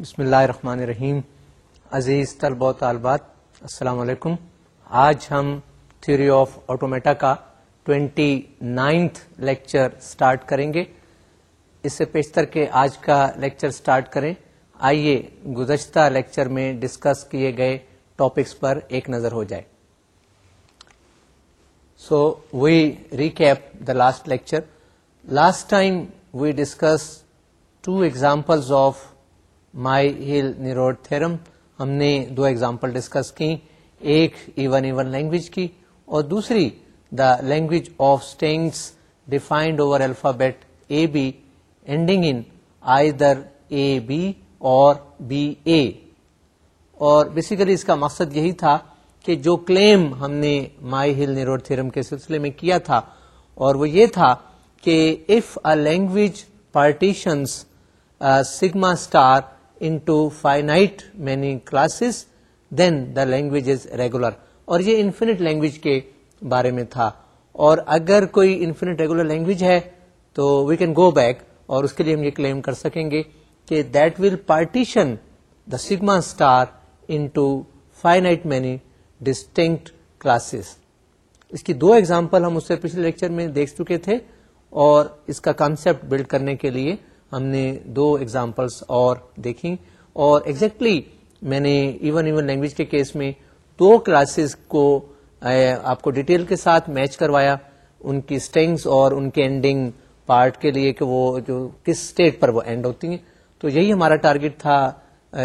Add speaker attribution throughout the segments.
Speaker 1: بسم اللہ الرحمن الرحیم عزیز طلبہ طالبات السلام علیکم آج ہم تھیوری آف آٹومیٹا کا ٹوینٹی نائنتھ لیکچر سٹارٹ کریں گے اس سے پیشتر کے آج کا لیکچر سٹارٹ کریں آئیے گزشتہ لیکچر میں ڈسکس کیے گئے ٹاپکس پر ایک نظر ہو جائے so we recap the last lecture last time we discuss two examples of Myhill Nerode theorem ہم نے دو ایگزامپل ڈسکس کی ایک ایون ایون لینگویج کی اور دوسری the language of strings defined over alphabet A B ending in either A B اور be اے اور بیسیکلی اس کا مقصد یہی تھا کہ جو کلیم ہم نے مائی ہل نیروڈ تھرم کے سلسلے میں کیا تھا اور وہ یہ تھا کہ if a language partitions sigma star into finite many classes then the language is regular اور یہ انفینٹ لینگویج کے بارے میں تھا اور اگر کوئی انفینٹ ریگولر لینگویج ہے تو وی کین گو بیک اور اس کے لیے ہم یہ کلیم کر سکیں گے کہ that will partition the sigma star into finite many distinct classes اس کی دو ایگزامپل ہم اس سے پچھلے لیکچر میں دیکھ چکے تھے اور اس کا کانسیپٹ بلڈ کرنے کے لیے ہم نے دو ایگزامپلس اور دیکھیں اور ایگزیکٹلی میں نے ایون ایون لینگویج کے کیس میں دو کلاسز کو آپ کو ڈیٹیل کے ساتھ میچ کروایا ان کی اسٹینگس اور ان کے اینڈنگ پارٹ کے لیے کہ وہ جو کس اسٹیٹ پر وہ اینڈ ہوتی ہیں تو یہی ہمارا ٹارگیٹ تھا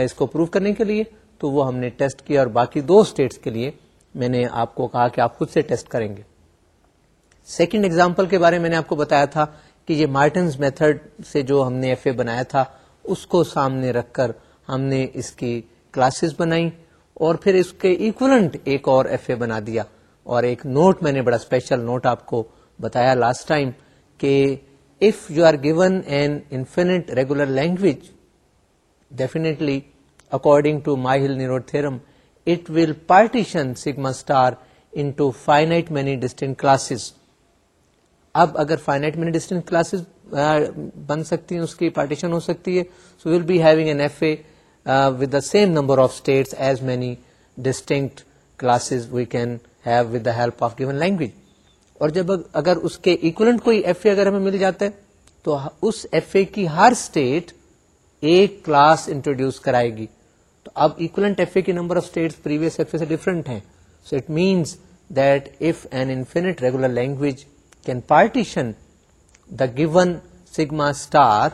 Speaker 1: اس کو پروو کرنے کے لیے تو وہ ہم نے ٹیسٹ کیا اور باقی دو اسٹیٹس کے لیے میں نے آپ کو کہا کہ آپ خود سے ٹیسٹ کریں گے سیکنڈ ایگزامپل کے بارے میں میں نے آپ کو بتایا تھا کہ یہ مارٹنز میتھڈ سے جو ہم نے ایف اے بنایا تھا اس کو سامنے رکھ کر ہم نے اس کی کلاسز بنائی اور پھر اس کے ایکولنٹ ایک اور ایف اے بنا دیا اور ایک نوٹ میں نے بڑا اسپیشل نوٹ آپ کو بتایا لاسٹ ٹائم کہ if you are given an infinite regular language definitely according to Myhill theorem it will partition sigma star into many distinct classes اب اگر فائنائٹ منٹ ڈسٹینس کلاسز بن سکتی ہیں اس کی پارٹیشن ہو سکتی ہے so will be having an F A with the same number of states as many distinct classes we can have with the help of given language اور جب اگر اس کے ایکولنٹ کوئی ایف اے اگر ہمیں مل جاتا ہے تو اس ایف اے کی ہر اسٹیٹ ایک کلاس انٹروڈیوس کرائے گی تو اب ایکولنٹ ایف اے کی number of states previous F A سے ڈفرنٹ ہیں so it means that if an infinite regular language can partition the given sigma star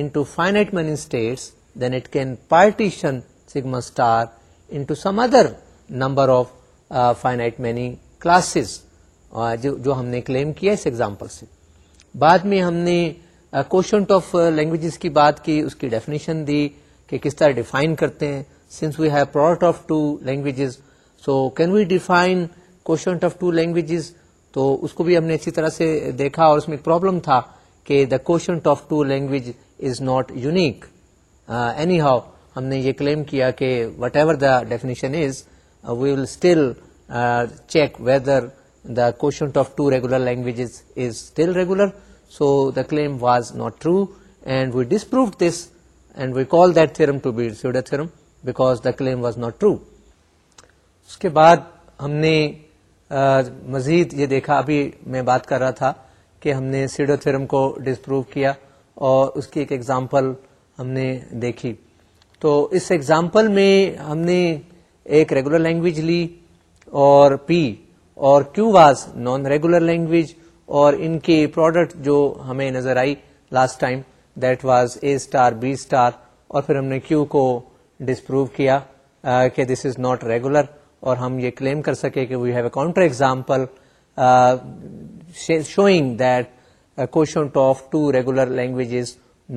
Speaker 1: into finite many states then it can partition sigma star into some other number of finite many classes جو ہم نے claim کیا اس example سے بعد میں ہم نے quotient of languages کی بات کی اس کی ڈیفینیشن دی کہ کس طرح ڈیفائن کرتے ہیں since we have product of two languages so can we define quotient of two languages تو اس کو بھی ہم نے اچھی طرح سے دیکھا اور اس میں ایک پرابلم تھا کہ the of two language is not unique anyhow ہم نے یہ کلیم کیا کہ whatever the definition is we will still check whether the of two regular language is still regular so the claim was not true and we disprove this and we call that theorem to be theorem because the claim was not true اس کے بعد ہم نے مزید یہ دیکھا ابھی میں بات کر رہا تھا کہ ہم نے سیڈو تھرم کو ڈسپروو کیا اور اس کی ایک ایگزامپل ہم نے دیکھی تو اس ایگزامپل میں ہم نے ایک ریگولر لینگویج لی اور پی اور Q was non regular language اور ان کی پروڈکٹ جو ہمیں نظر آئی last time that was A star B star اور پھر ہم نے کیو کو ڈسپروو کیا کہ دس از ناٹ ریگولر اور ہم یہ کلیم کر سکے کہ we have a counter example showing that two regular language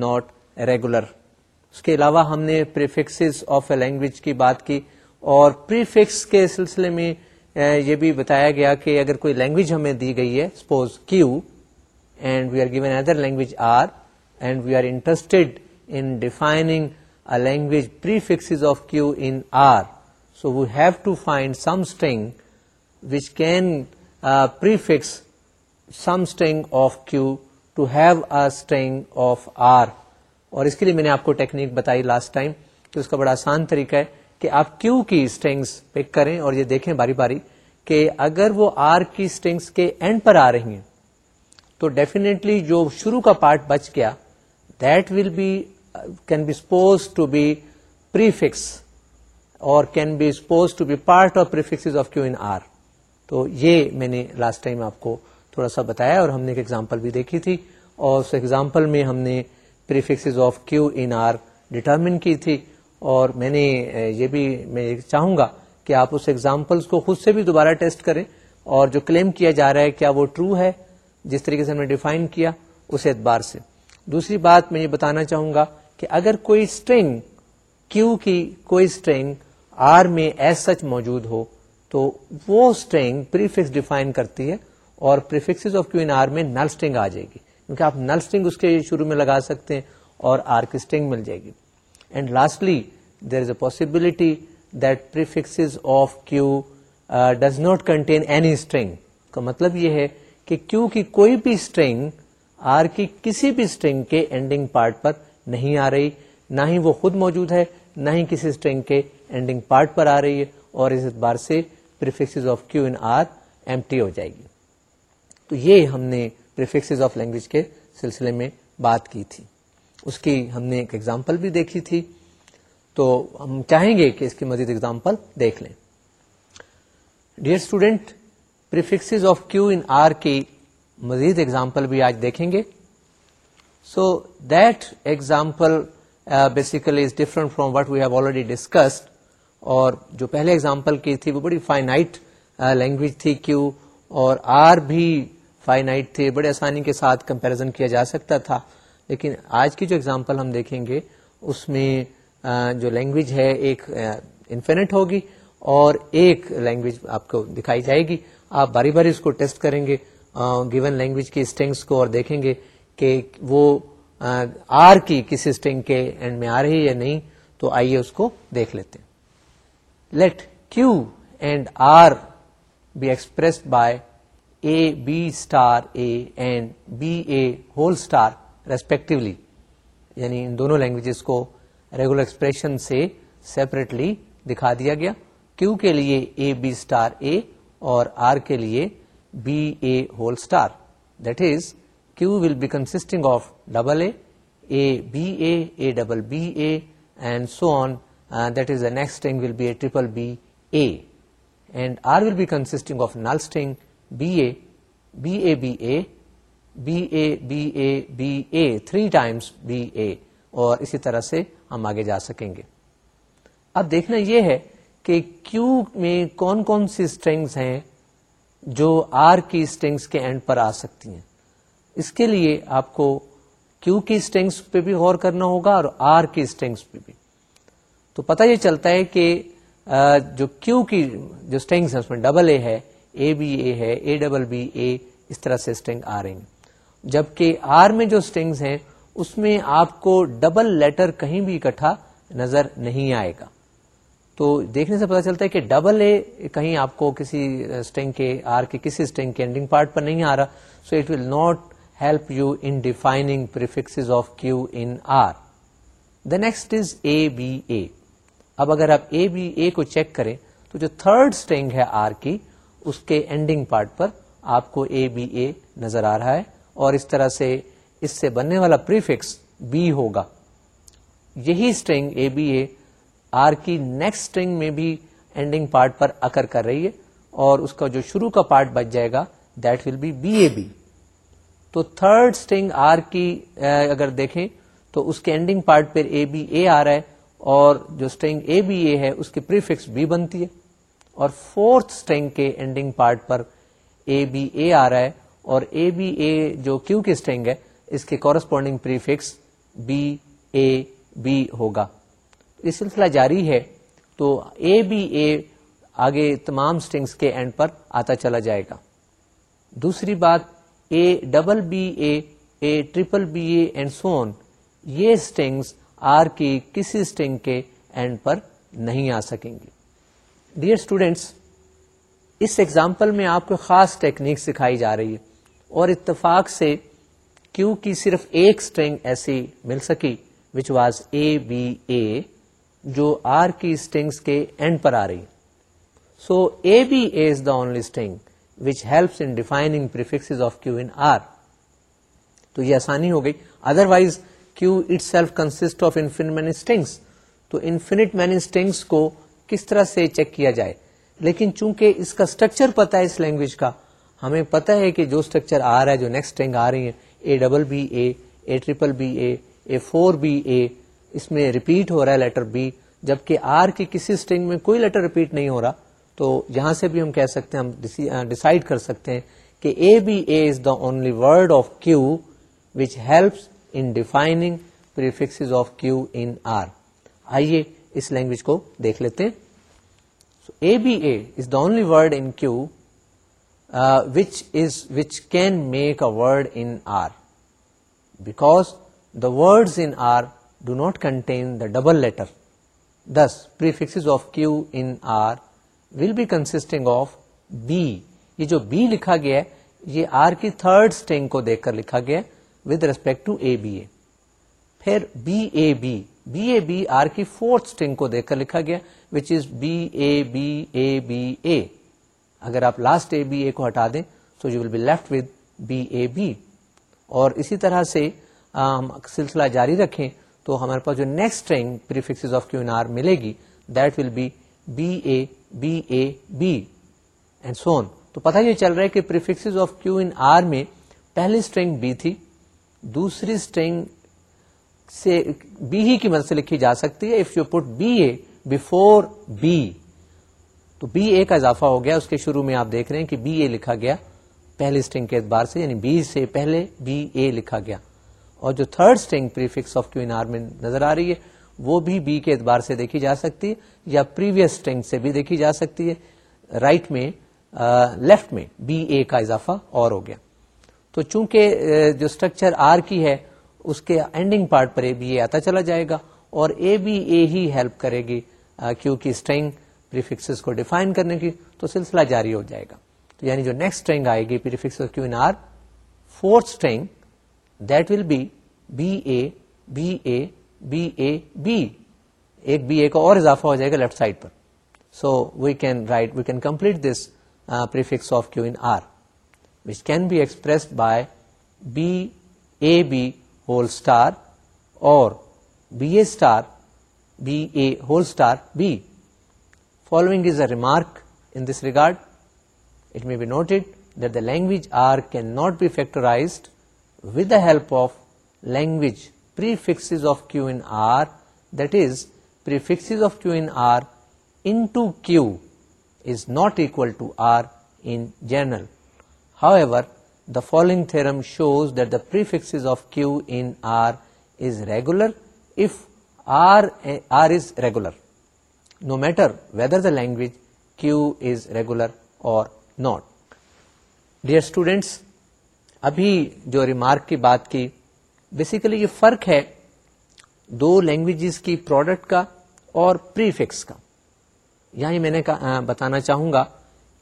Speaker 1: not regular اس کے علاوہ ہم نے آف اے لینگویج کی بات کی اور پری فکس کے سلسلے میں uh, یہ بھی بتایا گیا کہ اگر کوئی لینگویج ہمیں دی گئی ہے suppose Q and we are given other language R and we are interested in defining a language pre of Q in R string to find some prefix which can of of Q to have string of R اور اس کے لیے میں نے آپ کو technique بتائی last time کہ اس کا بڑا آسان طریقہ ہے کہ آپ کیو کی اسٹینگس پک کریں اور یہ دیکھیں باری باری کہ اگر وہ آر کی اسٹینگس کے اینڈ پر آ رہی ہیں تو ڈیفینیٹلی جو شروع کا پارٹ بچ گیا that will be can be suppose to be prefix اور can be suppose to be part of affixes of Q in R تو یہ میں نے لاسٹ ٹائم آپ کو تھوڑا سا بتایا اور ہم نے ایک ایگزامپل بھی دیکھی تھی اور اس ایگزامپل میں ہم نے prefixes of Q in R determine کی تھی اور میں نے یہ بھی میں چاہوں گا کہ آپ اس ایگزامپلس کو خود سے بھی دوبارہ ٹیسٹ کریں اور جو کلیم کیا جا رہا ہے کیا وہ ٹرو ہے جس طریقے سے ہم نے ڈیفائن کیا اس اعتبار سے دوسری بات میں یہ بتانا چاہوں گا کہ اگر کوئی اسٹرنگ کیو کی کوئی اسٹرنگ آر میں ایس سچ موجود ہو تو وہ اسٹرنگ پریفکس ڈیفائن کرتی ہے اور آف کیو آر میں نل اسٹرنگ آ جائے گی کیونکہ آپ نل اسٹرنگ اس کے شروع میں لگا سکتے ہیں اور آر کی اسٹرنگ مل جائے گی and lastly there is a possibility that prefixes of Q does not contain any string کا مطلب یہ ہے کہ کیو کی کوئی بھی اسٹرنگ آر کی کسی بھی اسٹرنگ کے اینڈنگ پارٹ پر نہیں آ رہی نہ ہی وہ خود موجود ہے نہ ہی کسی اسٹرنگ کے اینڈنگ پارٹ پر آ رہی ہے اور اس اعتبار سے prefixes of Q in R M ہو جائے گی تو یہ ہم نے پریفکسز آف لینگویج کے سلسلے میں بات کی تھی اس کی ہم نے ایک ایگزامپل بھی دیکھی تھی تو ہم چاہیں گے کہ اس کی مزید ایگزامپل دیکھ لیں dear student prefixes of Q in R کی مزید ایگزامپل بھی آج دیکھیں گے so that example basically is different from what we have already discussed اور جو پہلے اگزامپل کی تھی وہ بڑی فائنائٹ لینگویج تھی کیو اور آر بھی فائنائٹ تھے بڑے آسانی کے ساتھ کمپیرزن کیا جا سکتا تھا لیکن آج کی جو اگزامپل ہم دیکھیں گے اس میں جو لینگویج ہے ایک انفینٹ ہوگی اور ایک لینگویج آپ کو دکھائی جائے گی آپ باری باری اس کو ٹیسٹ کریں گے گیون لینگویج کی اسٹنگس کو اور دیکھیں گے کہ وہ آر کی کسی اسٹنگ کے اینڈ میں آ رہی ہے یا نہیں تو آئیے اس کو دیکھ لیتے ہیں let Q and R be expressed by A B star A and B A whole star respectively یعنی ان دونوں لینگویجز کو ریگولر ایکسپریشن سے سیپریٹلی دکھا دیا گیا کیو کے لیے اے بی اسٹار اے اور آر کے لیے B A whole star that is Q will be consisting of double A A A A B double B A and so on that is the next will be A triple B A R will be consisting of null string B A B A B A B A B A B A three times B A اور اسی طرح سے ہم آگے جا سکیں گے اب دیکھنا یہ ہے کہ کیو میں کون کون سی اسٹرنگس ہیں جو آر کی اسٹرنگس کے اینڈ پر آ سکتی ہیں اس کے لیے آپ کو کیو کی اسٹرنگس پہ بھی غور کرنا ہوگا اور آر کی اسٹرنگس پہ بھی تو پتہ یہ چلتا ہے کہ جو کیو کی جو اس میں ڈبل اے ہے اے اے اے بی ہے ڈبل بی اے اس طرح سے اسٹینگ آ رہے ہیں جبکہ آر میں جو اسٹینگس ہیں اس میں آپ کو ڈبل لیٹر کہیں بھی اکٹھا نظر نہیں آئے گا تو دیکھنے سے پتا چلتا ہے کہ ڈبل اے کہیں آپ کو کسی اسٹینگ کے آر کے کسی اسٹینگ کے اینڈنگ پارٹ پر نہیں آ رہا so it will not help you in defining Q in R the next is A B A اب اگر آپ اے بی اے کو چیک کریں تو جو تھرڈ اسٹرنگ ہے آر کی اس کے اینڈنگ پارٹ پر آپ کو اے بی اے نظر آ رہا ہے اور اس طرح سے اس سے بننے والا پریفکس بی ہوگا یہی string A B A R کی نیکسٹ اسٹرنگ میں بھی اینڈنگ پارٹ پر اکر کر رہی ہے اور اس کا جو شروع کا پارٹ بچ جائے گا that will be B A B تو تھرڈ اسٹرنگ آر کی اگر دیکھیں تو اس کے اینڈنگ پارٹ پر اے بی اے آ رہا ہے اور جو اسٹینگ اے بی اے ہے اس کی پریفکس بی بنتی ہے اور فورتھ اسٹینگ کے اینڈنگ پارٹ پر اے بی اے آ رہا ہے اور اے بی اے جو کیو کی اسٹینگ ہے اس کے corresponding prefix B A B ہوگا یہ سلسلہ جاری ہے تو اے بی اے آگے تمام اسٹنگس کے اینڈ پر آتا چلا جائے گا دوسری بات A double B A A triple B A and so on یہ اسٹنگس آر کی کسی اسٹنگ کے اینڈ پر نہیں آ سکیں گی ڈیئر اسٹوڈینٹس اس ایگزامپل میں آپ کو خاص ٹیکنیک سکھائی جا رہی ہے اور اتفاق سے کیو کی کی صرف ایک ایسی مل سکی which was A A B جو آر اسٹنگس کے اینڈ پر آ رہی so A B A is the only string which helps in prefix of Q in R تو یہ آسانی ہو گئی otherwise it self consist of infinite تو انفینٹ مینی اسٹنگس کو کس طرح سے چیک کیا جائے لیکن چونکہ اس کا اسٹرکچر پتا ہے اس لینگویج کا ہمیں پتا ہے کہ جو اسٹرکچر آ رہا ہے جو نیکسٹ اسٹینگ آ رہی ہے A double B A triple B A A four B A اس میں ریپیٹ ہو رہا ہے لیٹر بی جبکہ آر کی کسی اسٹنگ میں کوئی لیٹر ریپیٹ نہیں ہو رہا تو یہاں سے بھی ہم کہہ سکتے ہیں ہم ڈسائڈ کر سکتے ہیں کہ A B A is the only word of Q which helps in defining of Q in R آئیے اس لینگویج کو دیکھ لیتے ہیں A A A B is is the the the only word word in in in Q which which can make R R because do not contain double letter this of Q in R will be consisting of B یہ جو be لکھا گیا ہے یہ R کی third string کو دیکھ کر لکھا گیا ہے with respect to A B A پھر B A B B A B R کی فورتھ اسٹنگ کو دیکھ کر لکھا گیا which is B A B A B A اگر آپ لاسٹ اے بی اے کو ہٹا دیں تو you will be left with B A B اور اسی طرح سے ہم سلسلہ جاری رکھیں تو ہمارے پاس جو next string prefix of Q R ملے گی that will be B A B A B and so on تو پتہ یہ چل رہا ہے کہ prefix of Q in R میں پہلی اسٹرنگ بی تھی دوسری اسٹرنگ سے بی ہی کی مدد سے لکھی جا سکتی ہے if you put B A before B تو بی اے کا اضافہ ہو گیا اس کے شروع میں آپ دیکھ رہے ہیں کہ بی اے لکھا گیا پہلی اسٹرنگ کے اعتبار سے یعنی بی سے پہلے بی اے لکھا گیا اور جو third prefix of Q R میں نظر آ رہی ہے وہ بھی بی کے اعتبار سے دیکھی جا سکتی ہے یا پریویس اسٹرنگ سے بھی دیکھی جا سکتی ہے رائٹ right میں لیفٹ uh, میں بی اے کا اضافہ اور ہو گیا تو چونکہ جو اسٹرکچر آر کی ہے اس کے اینڈنگ پارٹ پر اے بی آتا چلا جائے گا اور A B a he help کرے گی کیو کی پریفکسز کو ڈیفائن کرنے کی تو سلسلہ جاری ہو جائے گا تو یعنی جو نیکسٹ آئے گی prefix Q R fourth string that will be ایک بی اے کا اور اضافہ ہو جائے گا left side per so we can write we can complete this prefix of Q in R which can be expressed by BAB whole star or BA star BA whole star B. Following is a remark in this regard. It may be noted that the language R cannot be factorized with the help of language prefixes of Q in R, that is, prefixes of Q in R into Q is not equal to R in general. However the following theorem shows that the prefix of Q in R is regular if R R is regular no matter whether the language Q is regular or not dear students ابھی جو remark کی بات کی basically یہ فرق ہے دو languages کی پروڈکٹ کا اور پری فکس کا یہی میں نے بتانا چاہوں گا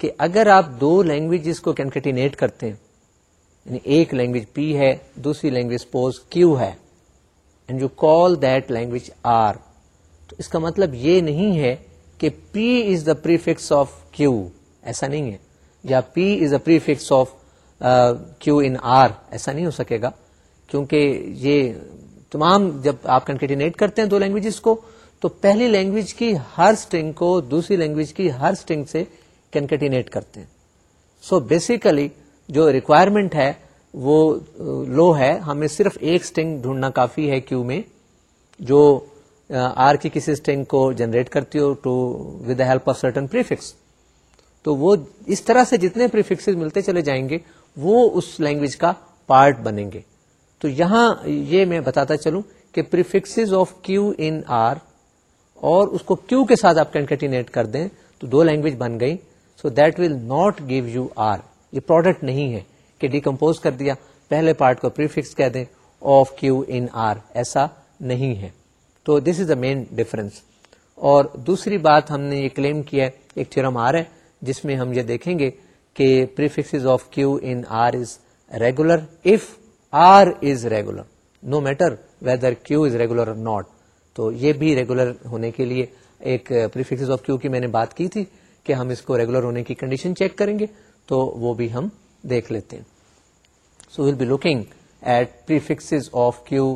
Speaker 1: کہ اگر آپ دو لینگویجز کو کنکٹینیٹ کرتے ہیں یعنی ایک لینگویج پی ہے دوسری لینگویج کیو ہے and you call that language R تو اس کا مطلب یہ نہیں ہے کہ P is the prefix of Q ایسا نہیں ہے یا P is a prefix of Q in R ایسا نہیں ہو سکے گا کیونکہ یہ تمام جب آپ کنکٹینیٹ کرتے ہیں دو لینگویجز کو تو پہلی لینگویج کی ہر اسٹنگ کو دوسری لینگویج کی ہر اسٹنگ سے کینکٹینیٹ کرتے ہیں سو so بیسیکلی جو ریکوائرمنٹ ہے وہ لو uh, ہے ہمیں صرف ایک اسٹنگ ڈھونڈنا کافی ہے کیو میں جو آر uh, کی کسی اسٹنگ کو جنریٹ کرتی ہو to with help of certain prefix تو وہ اس طرح سے جتنے پریفکس ملتے چلے جائیں گے وہ اس لینگویج کا پارٹ بنیں گے تو یہاں یہ میں بتاتا چلوں کہ of Q Q in R اور اس کو کے ساتھ آپ کر دیں تو دو لینگویج بن گئی so that will not give you R یہ پروڈکٹ نہیں ہے کہ ڈیکمپوز کر دیا پہلے پارٹ کو پریفکس کہہ دیں آف کیو ان آر ایسا نہیں ہے تو this is the main difference اور دوسری بات ہم نے یہ کلیم کیا ہے ایک تھرم آر ہے جس میں ہم یہ دیکھیں گے کہ prefix of Q in R is regular if R is regular no matter whether Q is regular not تو یہ بھی ریگولر ہونے کے لیے ایک آف کیو کی میں نے بات کی تھی کہ ہم اس کو ریگولر ہونے کی کنڈیشن چیک کریں گے تو وہ بھی ہم دیکھ لیتے ہیں so will be looking at pre fix of Q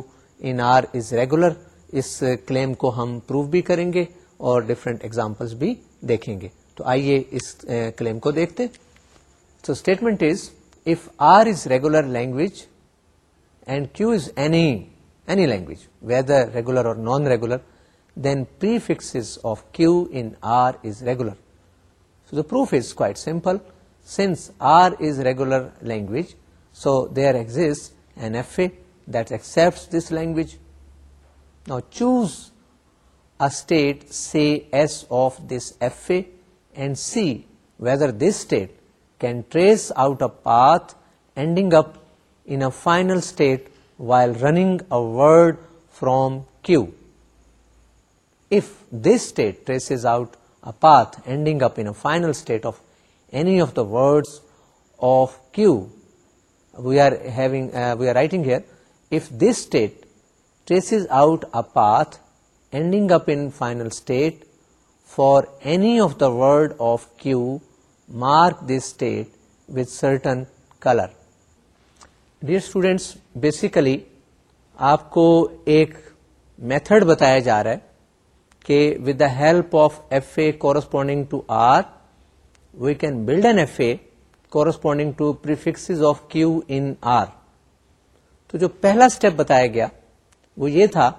Speaker 1: in R is regular us claim کو ہم پروو بھی کریں گے اور ڈفرینٹ ایگزامپلس بھی دیکھیں گے تو آئیے اس کلیم eh, کو دیکھتے so statement is if R is regular language and Q is any any language whether regular or non regular then pre fix of Q in R is regular So the proof is quite simple. Since R is regular language, so there exists an FA that accepts this language. Now choose a state, say S of this FA, and see whether this state can trace out a path ending up in a final state while running a word from Q. If this state traces out path ending up in final state of any of the word of Q we are we are writing here if this state trace out a path ending up in final state for any of the word of Q mark this state with certain colour dear students basically آپ کو ایک method بتایا جا رہا ہے کہ with help of F A corresponding to R we can build N F A corresponding to P of Q in جو پہلا اسٹیپ بتایا گیا وہ یہ تھا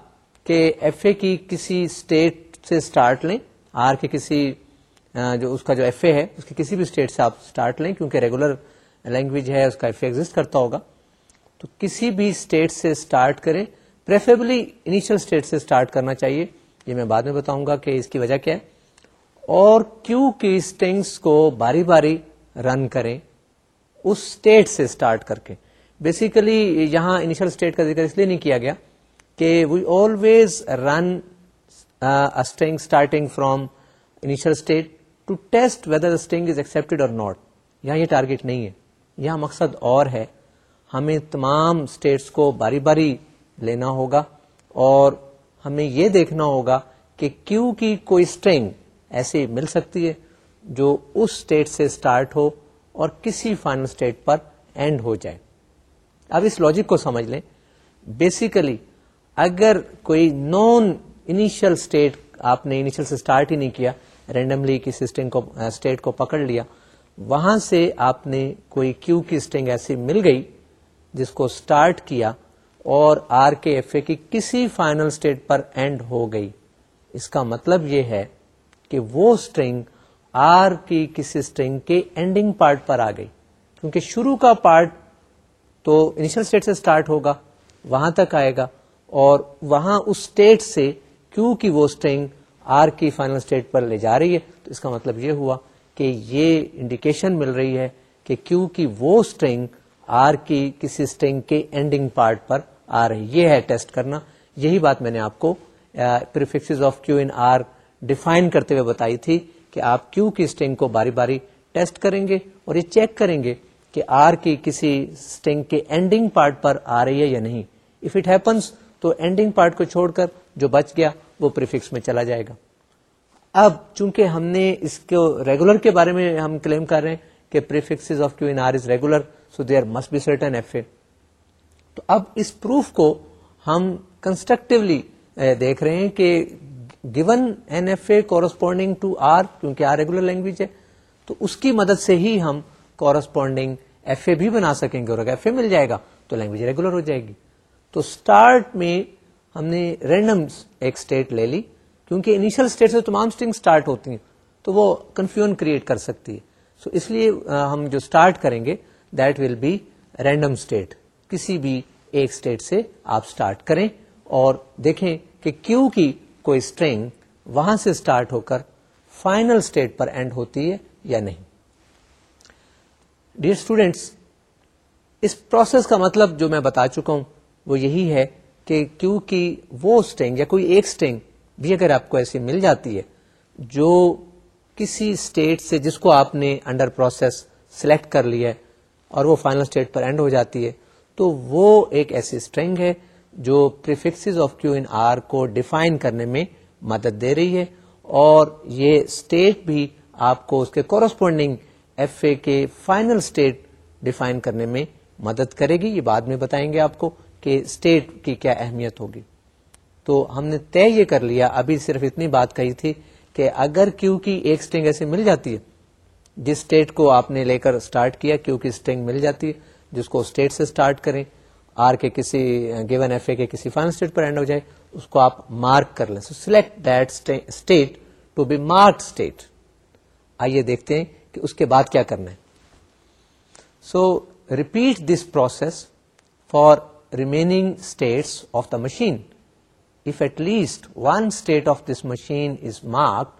Speaker 1: کہ ایف اے کی کسی اسٹیٹ سے اسٹارٹ لیں آر کے کسی جو اس کا جو ایف اے ہے اس کے کسی بھی اسٹیٹ سے آپ اسٹارٹ لیں کیونکہ ریگولر لینگویج ہے اس کا ایف اے ایگزٹ کرتا ہوگا تو کسی بھی اسٹیٹ سے اسٹارٹ کریں پریفریبلی انیشل اسٹیٹ سے اسٹارٹ کرنا چاہیے یہ میں بعد میں بتاؤں گا کہ اس کی وجہ کیا ہے اور کیوں کی اسٹنگس کو باری باری رن کریں اس اسٹیٹ سے اسٹارٹ کر کے بیسیکلی یہاں انیشل اسٹیٹ کا ذکر اس لیے نہیں کیا گیا کہ we always run string starting from initial state to test whether string is accepted or not یہاں یہ ٹارگیٹ نہیں ہے یہاں مقصد اور ہے ہمیں تمام اسٹیٹس کو باری باری لینا ہوگا اور ہمیں یہ دیکھنا ہوگا کہ کیو کی کوئی اسٹرنگ ایسی مل سکتی ہے جو اس اسٹیٹ سے اسٹارٹ ہو اور کسی فائنل اسٹیٹ پر اینڈ ہو جائے اب اس لاجک کو سمجھ لیں بیسیکلی اگر کوئی نان انیشل اسٹیٹ آپ نے انیشل سے اسٹارٹ ہی نہیں کیا رینڈملی کسی اسٹنگ کو اسٹیٹ کو پکڑ لیا وہاں سے آپ نے کوئی کیو کی اسٹنگ ایسی مل گئی جس کو اسٹارٹ کیا اور آر کے ایف اے کی کسی فائنل اسٹیٹ پر اینڈ ہو گئی اس کا مطلب یہ ہے کہ وہ اسٹرنگ آر کی کسی اسٹرنگ کے اینڈنگ پارٹ پر آ گئی کیونکہ شروع کا پارٹ تو انیشل اسٹیٹ سے اسٹارٹ ہوگا وہاں تک آئے گا اور وہاں اس اسٹیٹ سے کیوں وہ اسٹرنگ آر کی فائنل اسٹیٹ پر لے جا رہی ہے تو اس کا مطلب یہ ہوا کہ یہ انڈیکیشن مل رہی ہے کہ کیوں وہ اسٹرنگ آر کی کسی اسٹرنگ کے اینڈنگ پارٹ پر یہ ہے ٹیسٹ کرنا یہی بات میں نے آپ کو prefixes of Q in R define کرتے ہوئے بتائی تھی کہ آپ کیو کی اسٹنگ کو باری باری ٹیسٹ کریں گے اور یہ چیک کریں گے کہ آر کی کسی اسٹنگ کے اینڈنگ پارٹ پر آ رہی ہے یا نہیں اف اٹ ہیپنس تو اینڈنگ پارٹ کو چھوڑ کر جو بچ گیا وہ پریفکس میں چلا جائے گا اب چونکہ ہم نے اس کو ریگولر کے بارے میں ہم کلیم کر رہے ہیں کہ prefixes of Q in R is regular so there must be certain F A تو اب اس پروف کو ہم کنسٹرکٹیولی دیکھ رہے ہیں کہ given N F A corresponding to R کیونکہ آر ریگولر لینگویج ہے تو اس کی مدد سے ہی ہم کورسپونڈنگ ایف اے بھی بنا سکیں گے اور اگر ایف اے مل جائے گا تو لینگویج ریگولر ہو جائے گی تو اسٹارٹ میں ہم نے رینڈم ایک اسٹیٹ لے لی کیونکہ انیشل اسٹیٹ سے تمام اسٹنگ اسٹارٹ ہوتی ہیں تو وہ کنفیوژن کریٹ کر سکتی ہے سو so اس لیے ہم جو اسٹارٹ کریں گے that will be random state کسی بھی ایک اسٹیٹ سے آپ اسٹارٹ کریں اور دیکھیں کہ کیو کی کوئی اسٹرینگ وہاں سے اسٹارٹ ہو کر فائنل اسٹیٹ پر اینڈ ہوتی ہے یا نہیں ڈیئر اسٹوڈینٹس اس پروسیس کا مطلب جو میں بتا چکا ہوں وہ یہی ہے کہ کیو کی وہ اسٹینگ یا کوئی ایک اسٹینگ بھی اگر آپ کو ایسی مل جاتی ہے جو کسی اسٹیٹ سے جس کو آپ نے انڈر پروسیس سلیکٹ کر لیا ہے اور وہ فائنل اسٹیٹ پر اینڈ ہو جاتی ہے تو وہ ایک ایسی اسٹرینگ ہے جو آف کیو ان آر کو ڈیفائن کرنے میں مدد دے رہی ہے اور یہ اسٹیٹ بھی آپ کو اس کے کورسپونڈنگ ایف اے کے فائنل اسٹیٹ ڈیفائن کرنے میں مدد کرے گی یہ بعد میں بتائیں گے آپ کو کہ اسٹیٹ کی کیا اہمیت ہوگی تو ہم نے طے یہ کر لیا ابھی صرف اتنی بات کہی تھی کہ اگر کیو کی ایک اسٹرینگ ایسی مل جاتی ہے جس اسٹیٹ کو آپ نے لے کر اسٹارٹ کیا کیو کی اسٹرینگ مل جاتی ہے جس کو اسٹیٹ سے اسٹارٹ کریں آر کے کسی گیون ایف اے کے کسی فائنل اسٹیٹ پر اینڈ ہو جائے اس کو آپ مارک کر لیں so select that state to be mark state آئیے دیکھتے ہیں کہ اس کے بعد کیا کرنا ہے so repeat this process for remaining states of the machine if at least one state of this machine is mark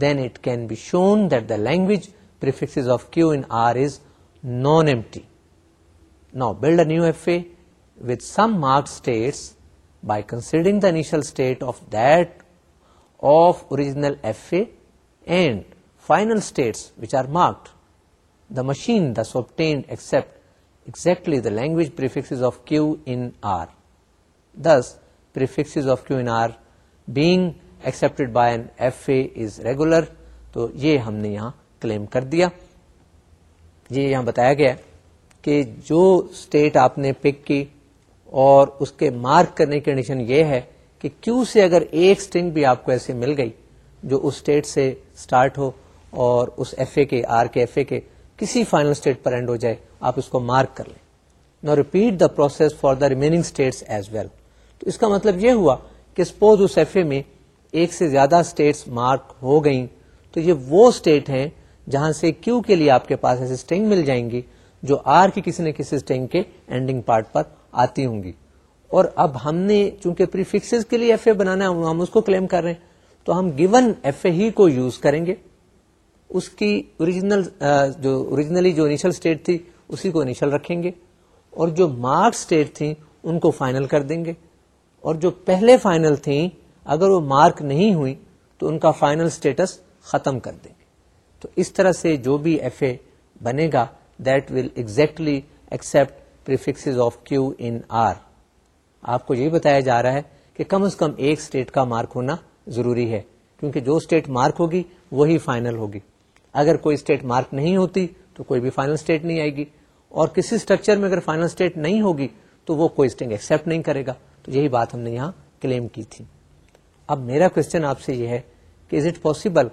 Speaker 1: then it can be shown the language of Q in R is non empty now build a new F A with some marked states by considering the initial state of the original the machine this obtained accept exactly the language of Q in R this of Q in R being act by is regular تو یہ ہم نے یہاں کلیم کر دیا یہاں بتایا گیا کہ جو اسٹیٹ آپ نے پک کی اور اس کے مارک کرنے کی کنڈیشن یہ ہے کہ کیو سے اگر ایک اسٹنگ بھی آپ کو ایسے مل گئی جو اس اسٹیٹ سے اسٹارٹ ہو اور اس ایف اے کے آر کے ایف اے کے کسی فائنل اسٹیٹ پر اینڈ ہو جائے آپ اس کو مارک کر لیں now repeat the process for the remaining states as well تو اس کا مطلب یہ ہوا کہ سپوز اس ایف اے میں ایک سے زیادہ اسٹیٹس مارک ہو گئیں تو یہ وہ اسٹیٹ ہیں جہاں سے کیو کے لیے آپ کے پاس ایسے اسٹنگ مل جائیں گی جو آر کی کسی نہ کسی اسٹینگ کے اینڈنگ پارٹ پر آتی ہوں گی اور اب ہم نے چونکہ پریفکسز کے لیے ایف اے بنانا ہے ہم اس کو کلیم کر رہے ہیں تو ہم گیون ایف اے ہی کو یوز کریں گے اس کی اوریجنل جو اوریجنلی جو انیشل اسٹیٹ تھی اسی کو انیشل رکھیں گے اور جو مارک اسٹیٹ تھیں ان کو فائنل کر دیں گے اور جو پہلے فائنل تھیں اگر وہ مارک نہیں ہوئی تو ان کا فائنل اسٹیٹس ختم کر دیں گے تو اس طرح سے جو بھی ایف اے بنے گا ٹلیپٹک آف کیو ان کو یہی بتایا جا رہا ہے کہ کم از کم ایک اسٹیٹ کا مارک ہونا ضروری ہے کیونکہ جو اسٹیٹ مارک ہوگی وہی فائنل ہوگی اگر کوئی اسٹیٹ مارک نہیں ہوتی تو کوئی بھی فائنل اسٹیٹ نہیں آئے گی اور کسی اسٹرکچر میں اگر فائنل اسٹیٹ نہیں ہوگی تو وہ کوئی اسٹنگ ایکسپٹ نہیں کرے گا تو یہی بات ہم نے یہاں کلیم کی تھی اب میرا کوشچن آپ سے یہ ہے کہ از اٹ پاسبل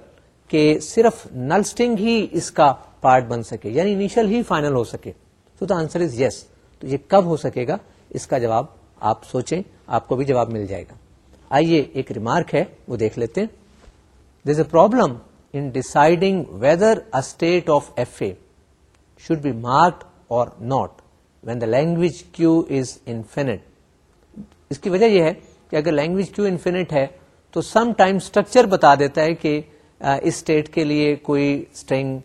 Speaker 1: کہ صرف نل اسٹنگ ہی اس کا پارٹ بن سکے یعنی انیشل ہی فائنل ہو سکے دا آنسر از یس تو یہ کب ہو سکے گا اس کا جواب آپ سوچیں آپ کو بھی جواب مل جائے گا آئیے ایک ریمارک ہے وہ دیکھ لیتے a a problem in whether state of F not when the language Q is infinite اس کی وجہ یہ ہے کہ اگر لینگویج کیو انفینٹ ہے تو سم ٹائم اسٹرکچر بتا دیتا ہے کہ اس اسٹیٹ کے لیے کوئی اسٹرنگ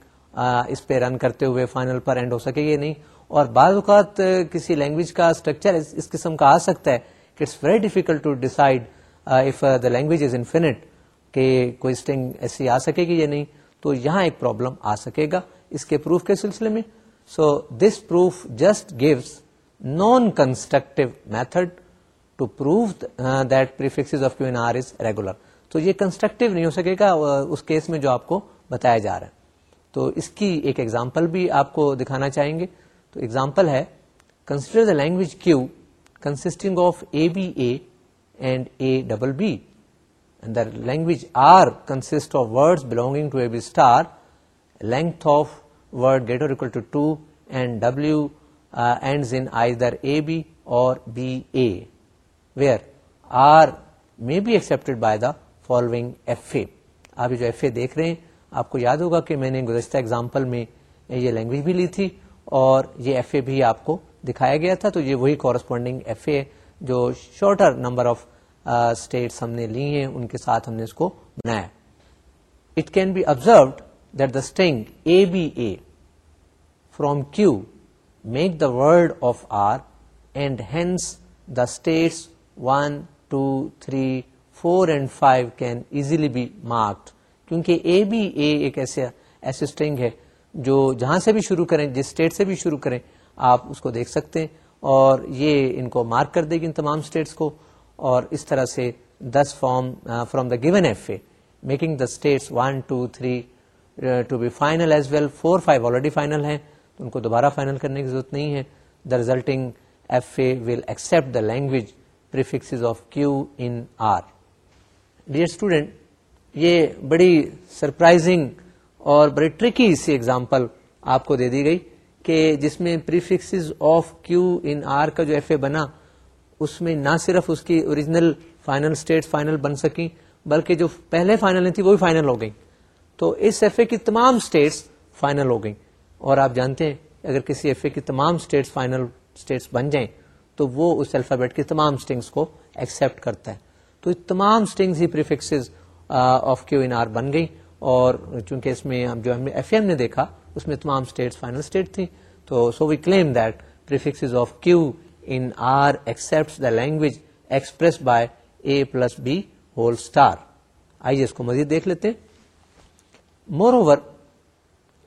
Speaker 1: اس پہ رن کرتے ہوئے فائنل پر اینڈ ہو سکے یہ نہیں اور بعض اوقات کسی لینگویج کا اسٹرکچر اس قسم کا آ سکتا ہے کہ it's very difficult to decide if the language is infinite کہ کوئی اسٹنگ ایسی آ سکے گی یا نہیں تو یہاں ایک پرابلم آ سکے گا اس کے پروف کے سلسلے میں so this proof just gives non constructive method to proof that of Q in R is regular تو یہ کنسٹرکٹیو نہیں ہو سکے گا اس کیس میں جو آپ کو بتایا جا رہا ہے تو اس کی ایک ایگزامپل بھی آپ کو دکھانا چاہیں گے تو ایگزامپل ہے consider the language Q consisting of A B A and A double B and the language R consist of word belonging to A B star length of word greater equal to two and W ends in either A B or B A where R may be accepted by the following F A آپ جو F اے دیکھ رہے ہیں آپ کو یاد ہوگا کہ میں نے گزشتہ ایگزامپل میں یہ لینگویج بھی لی تھی اور یہ ایف اے بھی آپ کو دکھایا گیا تھا تو یہ وہی کورسپونڈنگ ایف اے جو شارٹر نمبر آف اسٹیٹس ہم نے لی ہیں ان کے ساتھ ہم نے اس کو بنایا it can be observed that the string A B A from Q make the world of R and hence the states one two three four and five can easily be marked کیونکہ A B اے ایک ایسا جو جہاں سے بھی شروع کریں جس اسٹیٹ سے بھی شروع کریں آپ اس کو دیکھ سکتے ہیں اور یہ ان کو مارک کر دے گی ان تمام اسٹیٹس کو اور اس طرح سے this form from the given F A making the states one two three to be final as well four five already final ہیں تو ان کو دوبارہ فائنل کرنے کی ضرورت نہیں ہے the resulting F A will accept the language of Q in R dear student یہ بڑی سرپرائزنگ اور بڑی ٹرکی سی ایگزامپل آپ کو دے دی گئی کہ جس میں prefix of Q in R کا جو ایف اے بنا اس میں نہ صرف اس کی اوریجنل فائنل اسٹیٹ فائنل بن سکیں بلکہ جو پہلے فائنل تھی وہ بھی فائنل ہو گئیں تو اس ایف اے کی تمام اسٹیٹس فائنل ہو گئیں اور آپ جانتے ہیں اگر کسی ایف اے کی تمام اسٹیٹس فائنل اسٹیٹس بن جائیں تو وہ اس الفابیٹ کی تمام اسٹنگس کو ایکسپٹ کرتا ہے تو تمام strings he prefixes of Q in R بن گئی اور چونکہ اس میں ہم ہم جو نے نے ایف ایم دیکھا اس میں تمام اسٹیٹس فائنل اسٹیٹ تھیں تو so we claim that that's of Q in R accept the language express by A plus B whole star آئیے اس کو مزید دیکھ لیتے more over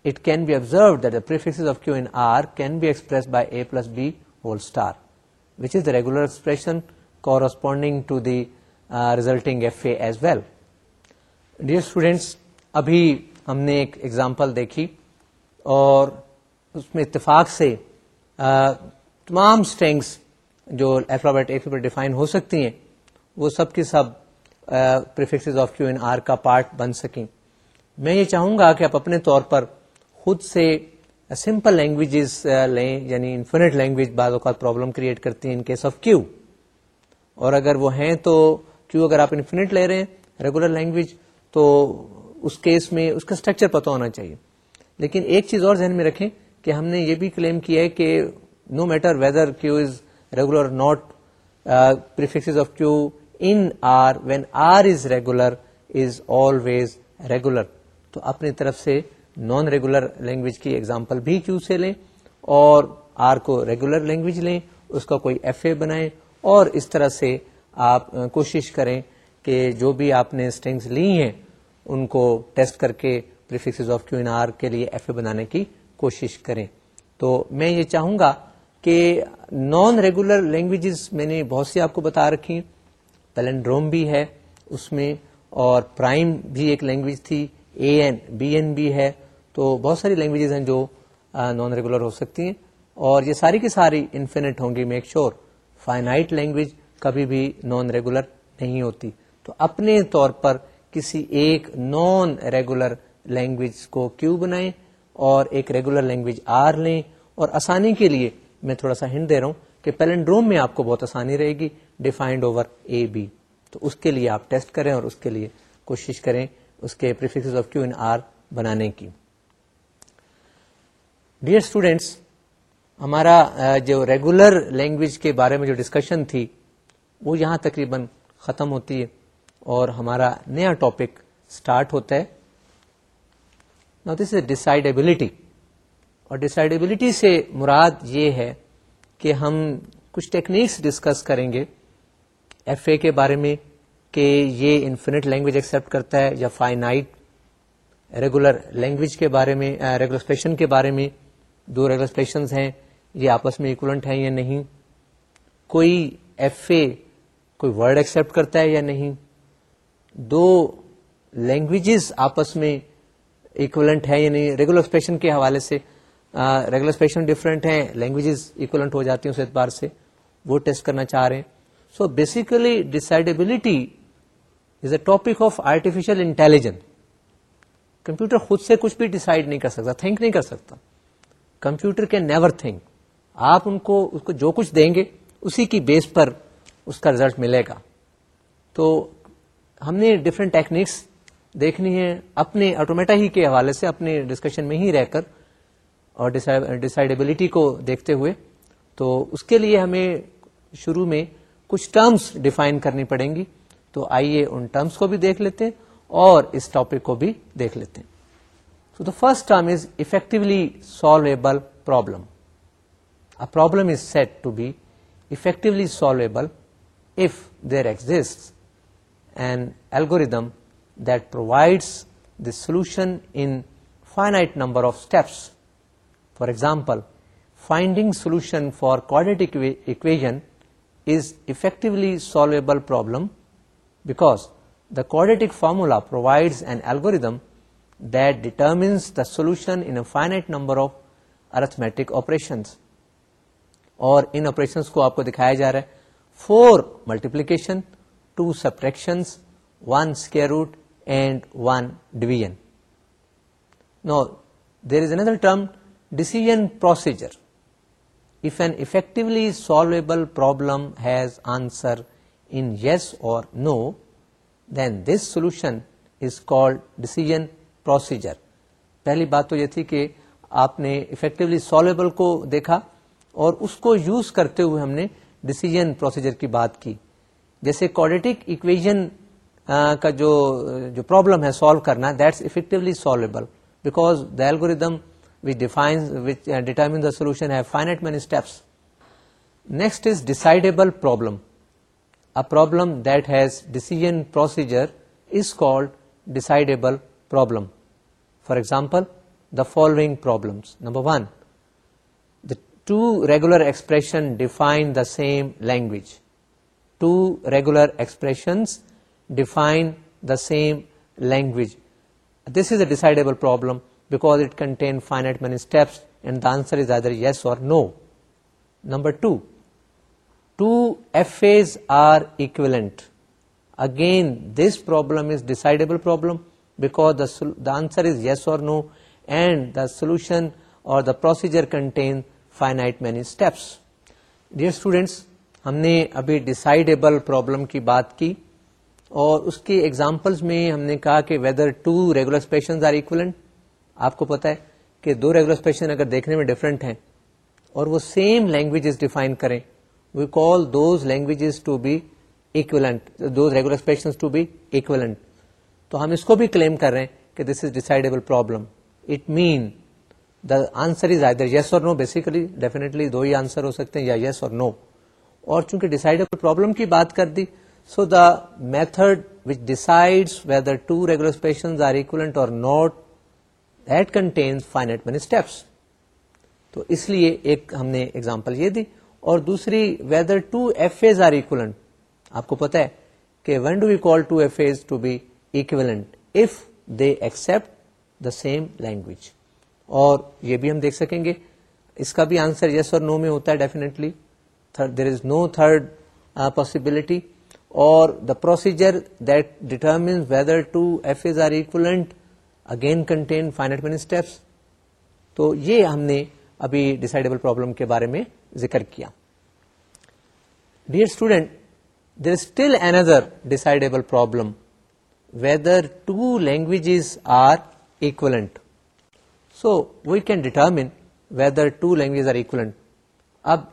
Speaker 1: it can be observe that the of Q in R can be express by A plus B whole star which is the regular expression corresponding to the resulting F A as well dear students ابھی ہم نے ایک example دیکھی اور اس میں اتفاق سے تمام اسٹینگس جو الفابیٹ ایک ڈیفائن ہو سکتی ہیں وہ سب کے سب prefixes of Q in R کا پارٹ بن سکیں میں یہ چاہوں گا کہ آپ اپنے طور پر خود سے سمپل لینگویجز لیں یعنی انفینٹ لینگویج بعض اوقات پرابلم کریٹ کرتی ہیں ان کیس آف کیو اور اگر وہ ہیں تو کیو اگر آپ انفینٹ لے رہے ہیں ریگولر لینگویج تو اس کیس میں اس کا اسٹرکچر پتہ ہونا چاہیے لیکن ایک چیز اور ذہن میں رکھیں کہ ہم نے یہ بھی کلیم کیا ہے کہ no matter whether Q is regular not prefix of Q in R when R is regular is always regular تو اپنی طرف سے نان ریگولر لینگویج کی ایگزامپل بھی کیو سے لیں اور آر کو ریگولر لینگویج لیں اس کا کوئی ایف اے بنائیں اور اس طرح سے آپ uh, کوشش کریں کہ جو بھی آپ نے اسٹینگس لی ہیں ان کو ٹیسٹ کر کے prefixes of Q in R کے لیے ایف اے بنانے کی کوشش کریں تو میں یہ چاہوں گا کہ نان ریگولر لینگویجز میں نے بہت سی آپ کو بتا رکھی ہیں پیلنڈروم بھی ہے اس میں اور پرائم بھی ایک لینگویج تھی اے این بی این بھی ہے تو بہت ساری لینگویجز ہیں جو نان ریگولر ہو سکتی ہیں اور یہ ساری کی ساری انفینٹ ہوں گی میک شیور فائنائٹ لینگویج کبھی بھی نان ریگولر نہیں ہوتی تو اپنے طور پر کسی ایک نان ریگولر لینگویج کو کیو بنائیں اور ایک ریگولر لینگویج آر لیں اور آسانی کے لیے میں تھوڑا سا ہنٹ دے رہا ہوں کہ پیلنڈروم میں آپ کو بہت آسانی رہے گی ڈیفائنڈ اوور اے بی تو اس کے لیے آپ ٹیسٹ کریں اور اس کے لیے کوشش کریں اس کے prefix of Q in R بنانے کی ڈیئر اسٹوڈینٹس ہمارا جو ریگولر لینگویج کے بارے میں جو ڈسکشن تھی وہ یہاں تقریباً ختم ہوتی ہے اور ہمارا نیا ٹاپک اسٹارٹ ہوتا ہے نا دس از ڈسائڈیبلٹی اور ڈسائڈیبلٹی سے مراد یہ ہے کہ ہم کچھ ٹیکنیکس ڈسکس کریں گے ایف اے کے بارے میں کہ یہ انفینٹ لینگویج ایکسیپٹ کرتا ہے یا فائنائٹ ریگولر لینگویج کے بارے میں ریگولر اسپیشن کے بارے میں دو ریگولر اسپیشنز ہیں یہ آپس میں ایکولنٹ ہیں یا نہیں کوئی ایف اے کوئی ورڈ ایکسیپٹ کرتا ہے یا نہیں دو لینگویجز آپس میں اکولنٹ ہیں یعنی ریگولر ریگولرسپیشن کے حوالے سے ریگولر ریگولرسپیشن ڈفرینٹ ہیں لینگویجز اکولنٹ ہو جاتی ہیں اس اعتبار سے وہ ٹیسٹ کرنا چاہ رہے ہیں so basically decidability is a topic of artificial intelligence computer خود سے کچھ بھی ڈسائڈ نہیں کر سکتا تھنک نہیں کر سکتا کمپیوٹر کین نیور تھنک آپ ان کو اس کو جو کچھ دیں گے اسی کی بیس پر اس کا رزلٹ ملے گا تو ہم نے ڈفرینٹ ٹیکنیکس دیکھنی ہے اپنے آٹومیٹا ہی کے حوالے سے اپنے ڈسکشن میں ہی رہ کر اور ڈسائڈیبلٹی کو دیکھتے ہوئے تو اس کے لیے ہمیں شروع میں کچھ ٹرمز ڈیفائن کرنی پڑیں گی تو آئیے ان ٹرمز کو بھی دیکھ لیتے ہیں اور اس ٹاپک کو بھی دیکھ لیتے ہیں so the first term is effectively solvable problem problem is set to be effectively solvable if there exist the provides the solution in number of steps for example finding solution for quadratically solvable problem because the quadratic formula provide and algorithm that determines the solution finite of arithmetic operations or in operation کو آپ کو دکھایا جا رہا ہے four multiplication two subtraction one square root and one division now there is another term decision procedure of an effectively solvable problem now then this solution is called decision procedure پہلی بات تو یہ تھی کہ آپ نے افیکٹولی سالویبل کو دیکھا اور اس کو یوز کرتے ہوئے ہم نے ڈسیجن پروسیجر کی بات کی جیسے کوڈیٹک اکویژن کا جو جو پرابلم ہے سالو کرنا that's effectively solvable because the algorithm which define decidable problem problem that has decision procedure is called problem for example the following problems number one the two regular expression define the same language Two regular expressions define the same language. This is a decidable problem because it contains finite many steps, and the answer is either yes or no. Number two, two FAs are equivalent. Again, this problem is decidable problem because the answer is yes or no, and the solution or the procedure contains finite many steps. Dear students, ہم نے ابھی decidable problem کی بات کی اور اس کی examples میں ہم نے کہا کہ whether two regular expression are equivalent آپ کو پتا ہے کہ دو ریگولر اسپیشن اگر دیکھنے میں ڈفرینٹ ہیں اور وہ سیم لینگویجز ڈیفائن کریں we call those languages to be those regular expression to be equivalent تو ہم اس کو بھی کلیم کر رہے ہیں کہ this is decidable problem it mean the answer is either yes or no basically definitely دو ہی آنسر ہو سکتے ہیں یا یس اور نو اور چونکہ ڈسائڈ پرابلم کی بات کر دی so the method which whether two regular are act or not that contains finite many steps تو اس لیے ایک ہم نے اگزامپل یہ دی اور دوسری whether two FAs are act آپ کو پتا ہے کہ when do we call two FAs to be equivalent if they accept the same language اور یہ بھی ہم دیکھ سکیں گے اس کا بھی آنسر یس اور نو میں ہوتا ہے definitely there is no third possibility اور the procedure that determine whether two FAs are equivalent again contain many steps تو یہ ہم نے ابھی ڈسائڈیبل پرابلم کے بارے میں ذکر کیا dear student there is still another decidable problem whether two languages are equivalent so we can determine whether two language are equivalent اب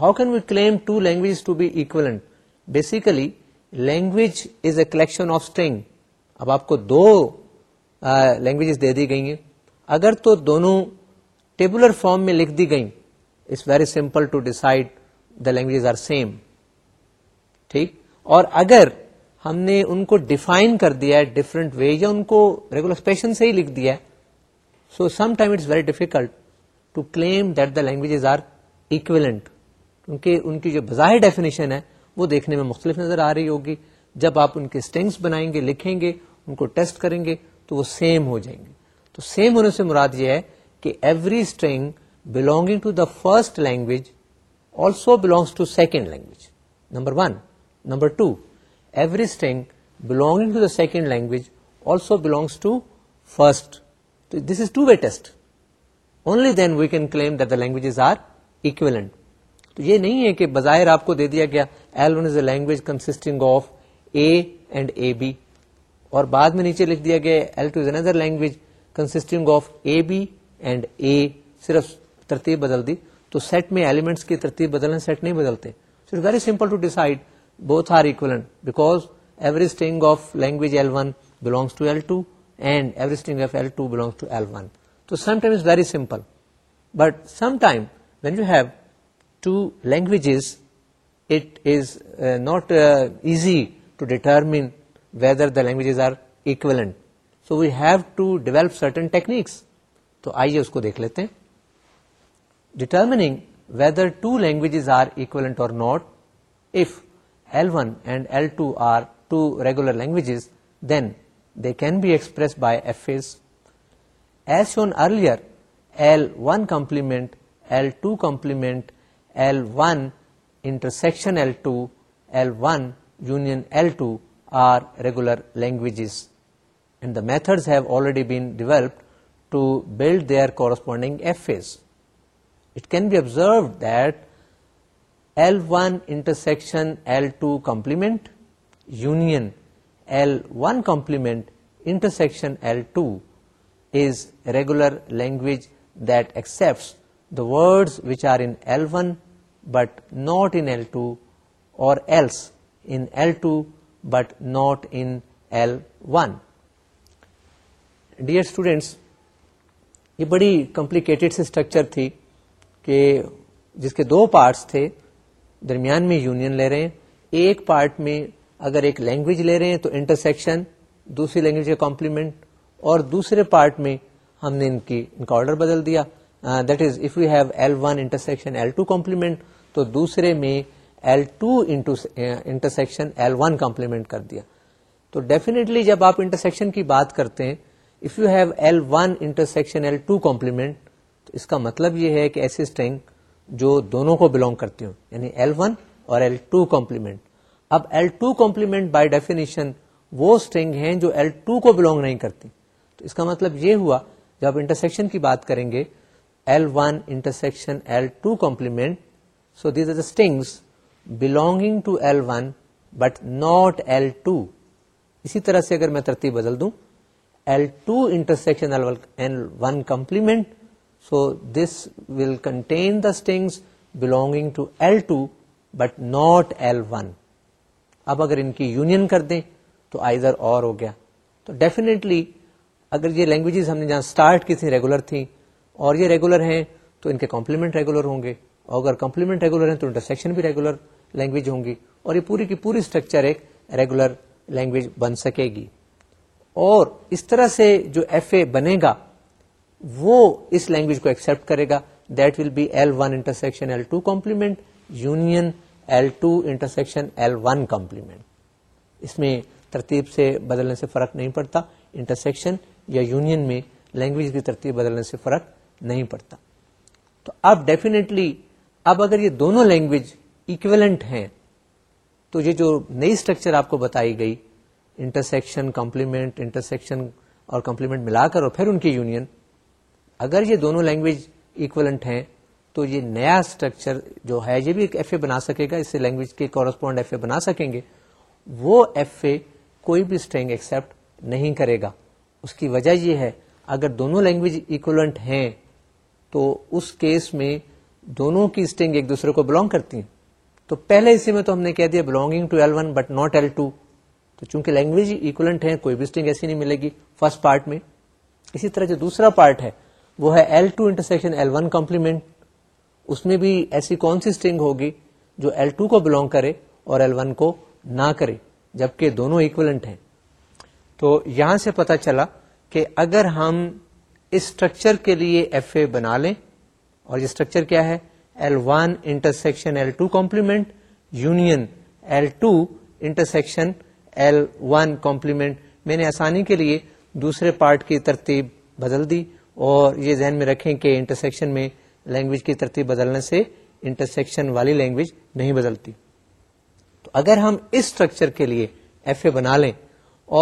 Speaker 1: how can we claim two language to be equivalent basically language is a collection of string اب آپ کو دو لینگویجز دے دی گئی ہیں اگر تو دونوں ٹیبولر فارم میں لکھ دی گئیں it's very simple to decide the languages are same ٹھیک اور اگر ہم نے ان کو ڈیفائن کر دیا ہے ڈفرنٹ وے یا ان کو ریگولر اسپیشن سے ہی لکھ دیا ہے so some time it's very difficult to claim that the languages are equivalent ان کے ان کی جو بظاہر ڈیفینیشن ہے وہ دیکھنے میں مختلف نظر آ رہی ہوگی جب آپ ان کے اسٹنگس بنائیں گے لکھیں گے ان کو ٹیسٹ کریں گے تو وہ سیم ہو جائیں گے تو سیم ہونے سے مراد یہ ہے کہ every string belonging to the first language also belongs to second language number one number two every string belonging to the second language also belongs to first تو this is two way test only then we can claim the languages are equivalent تو یہ نہیں ہے کہ بظاہر آپ کو دے دیا گیا L one is a language consisting of a and a b اور بعد میں نیچے لکھ دیا گیا L two another language consisting of a b and a صرف ترتیب بدل دی تو سیٹ میں ایلیمنٹس کی ترتیب بدلنے سیٹ نہیں بدلتے so very simple to decide both are because every string of language L one belongs to to to two L L L and every string of belongs one تو some time is very simple but some time when you have two language it is not easy to determine whether the languages are equivalent so we have to develop certain techniques تو آئیے اس کو دیکھ لیتے determining whether two languages are equivalent اور note if L one and L two are two regular languages then they can be expressed by a FAs as shown earlier L one complement L two complement L1 intersection L2, L1 union L2 are regular languages, and the methods have already been developed to build their corresponding FAs. It can be observed that L1 intersection L2 complement union L1 complement intersection L2 is a regular language that accepts the words are in L one but not in L two or else in L two but not in L one dear students یہ بڑی complicated سی structure تھی کہ جس کے دو parts تھے درمیان میں یونین لے رہے ہیں ایک پارٹ میں اگر ایک لینگویج لے رہے ہیں تو انٹرسیکشن دوسری لینگویج کے کمپلیمنٹ اور دوسرے پارٹ میں ہم نے ان کی ان کا آڈر بدل دیا that is if you have L one intersection L two complement تو دوسرے میں L two intersection L one complement کر دیا تو ڈیفینیٹلی جب آپ انٹرسیکشن کی بات کرتے ہیں if you have L one intersection L two complement تو اس کا مطلب یہ ہے کہ ایسی اسٹرینگ جو دونوں کو بلونگ کرتی ہوں یعنی ایل ون اور ایل ٹو کمپلیمنٹ اب L two complement by definition وہ اسٹرنگ ہیں جو ایل ٹو کو بلونگ نہیں کرتی تو اس کا مطلب یہ ہوا جب آپ انٹرسیکشن کی بات کریں گے L one intersection L two complement so these are the strings belonging to L one but not L two اسی طرح سے اگر میں ترتیب بدل دوں L two intersection L one complement so this will contain the strings belonging to L two but not L one اب اگر ان کی یونین کر دیں تو آئیزر اور ہو گیا تو ڈیفینیٹلی اگر یہ لینگویجز ہم نے جہاں اسٹارٹ کی تھیں ریگولر تھیں اور یہ ریگولر ہیں تو ان کے کمپلیمنٹ ریگولر ہوں گے اور اگر کمپلیمنٹ ریگولر ہیں تو انٹرسیکشن بھی ریگولر لینگویج ہوں گی اور یہ پوری کی پوری اسٹرکچر ایک ریگولر لینگویج بن سکے گی اور اس طرح سے جو ایف اے بنے گا وہ اس لینگویج کو ایکسپٹ کرے گا that will be L one intersection L two complement union L two intersection L one complement اس میں ترتیب سے بدلنے سے فرق نہیں پڑتا انٹرسیکشن یا یونین میں لینگویج کی ترتیب بدلنے سے فرق نہیں پڑتا تو اب ڈیفینیٹلی اب اگر یہ دونوں لینگویج اکویلنٹ ہیں تو یہ جو نئی اسٹرکچر آپ کو بتائی گئی انٹرسیکشن کمپلیمنٹ انٹرسیکشن اور کمپلیمنٹ ملا کر اور پھر ان کی یونین اگر یہ دونوں لینگویج اکولنٹ ہیں تو یہ نیا اسٹرکچر جو ہے یہ بھی ایک ایف اے بنا سکے گا اس سے لینگویج کے کورسپونڈ ایف اے بنا سکیں گے وہ ایف اے کوئی بھی اسٹرینگ ایکسیپٹ نہیں کرے گا اس کی وجہ یہ ہے اگر دونوں لینگویج اکولنٹ ہیں تو اس کیس میں دونوں کی اسٹنگ ایک دوسرے کو بلونگ کرتی ہیں تو پہلے اسی میں تو ہم نے کہہ دیا belonging to L one but not L two تو چونکہ لینگویج اکولنٹ ہے کوئی بھی اسٹنگ ایسی نہیں ملے گی فرسٹ پارٹ میں اسی طرح جو دوسرا پارٹ ہے وہ ہے L two intersection L one complement اس میں بھی ایسی کون سی اسٹنگ ہوگی جو ایل ٹو کو بلونگ کرے اور ایل ون کو نہ کرے جبکہ دونوں اکولنٹ ہیں تو یہاں سے پتا چلا کہ اگر ہم اسٹرکچر کے لیے ایف اے بنا لیں اور یہ اسٹرکچر کیا ہے L one intersection L two complement union L two intersection L one complement میں نے آسانی کے لیے دوسرے پارٹ کی ترتیب بدل دی اور یہ ذہن میں رکھیں کہ انٹرسیکشن میں لینگویج کی ترتیب بدلنے سے انٹرسیکشن والی لینگویج نہیں بدلتی تو اگر ہم اس اسٹرکچر کے لیے ایف اے بنا لیں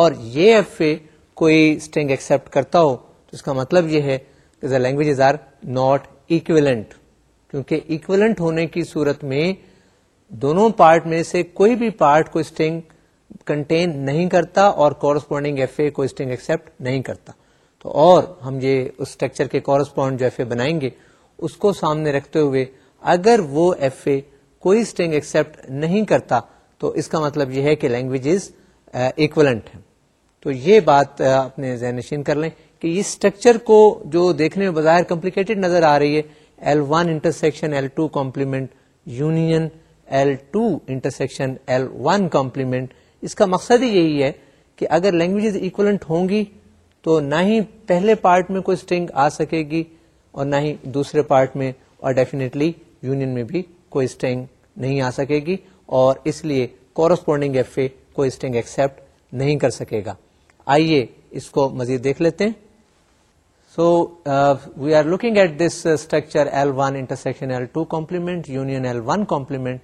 Speaker 1: اور یہ ایف اے کوئی اسٹینگ ایکسیپٹ کرتا ہو تو اس کا مطلب یہ ہے کہ the languages are not equivalent کیونکہ اکولنٹ ہونے کی صورت میں دونوں پارٹ میں سے کوئی بھی پارٹ کو اسٹنگ کنٹین نہیں کرتا اور کورسپونڈنگ ایف اے کو اسٹنگ ایکسپٹ نہیں کرتا تو اور ہم یہ اسٹرکچر کے کورسپونڈ جو ایف اے بنائیں گے اس کو سامنے رکھتے ہوئے اگر وہ ایف اے کوئی اسٹنگ ایکسپٹ نہیں کرتا تو اس کا مطلب یہ ہے کہ لینگویجز اکولنٹ uh, ہیں تو یہ بات uh, اپنے ذہن نشین کر لیں کہ اس اسٹرکچر کو جو دیکھنے میں بظاہر کمپلیکیٹڈ نظر آ رہی ہے L one intersection L two complement union L two intersection L one complement اس کا مقصد ہی یہی ہے کہ اگر لینگویجز اکولنٹ ہوں گی تو نہ ہی پہلے پارٹ میں کوئی اسٹرنگ آ سکے گی اور نہ ہی دوسرے پارٹ میں اور ڈیفینیٹلی یونین میں بھی کوئی اسٹرنگ نہیں آ سکے گی اور اس لیے کورسپونڈنگ ایف اے کوئی اسٹرنگ ایکسپٹ نہیں کر سکے گا آئیے اس کو مزید دیکھ لیتے ہیں So uh, we are looking at this uh, structure L1 intersection L2 complement union L1 complement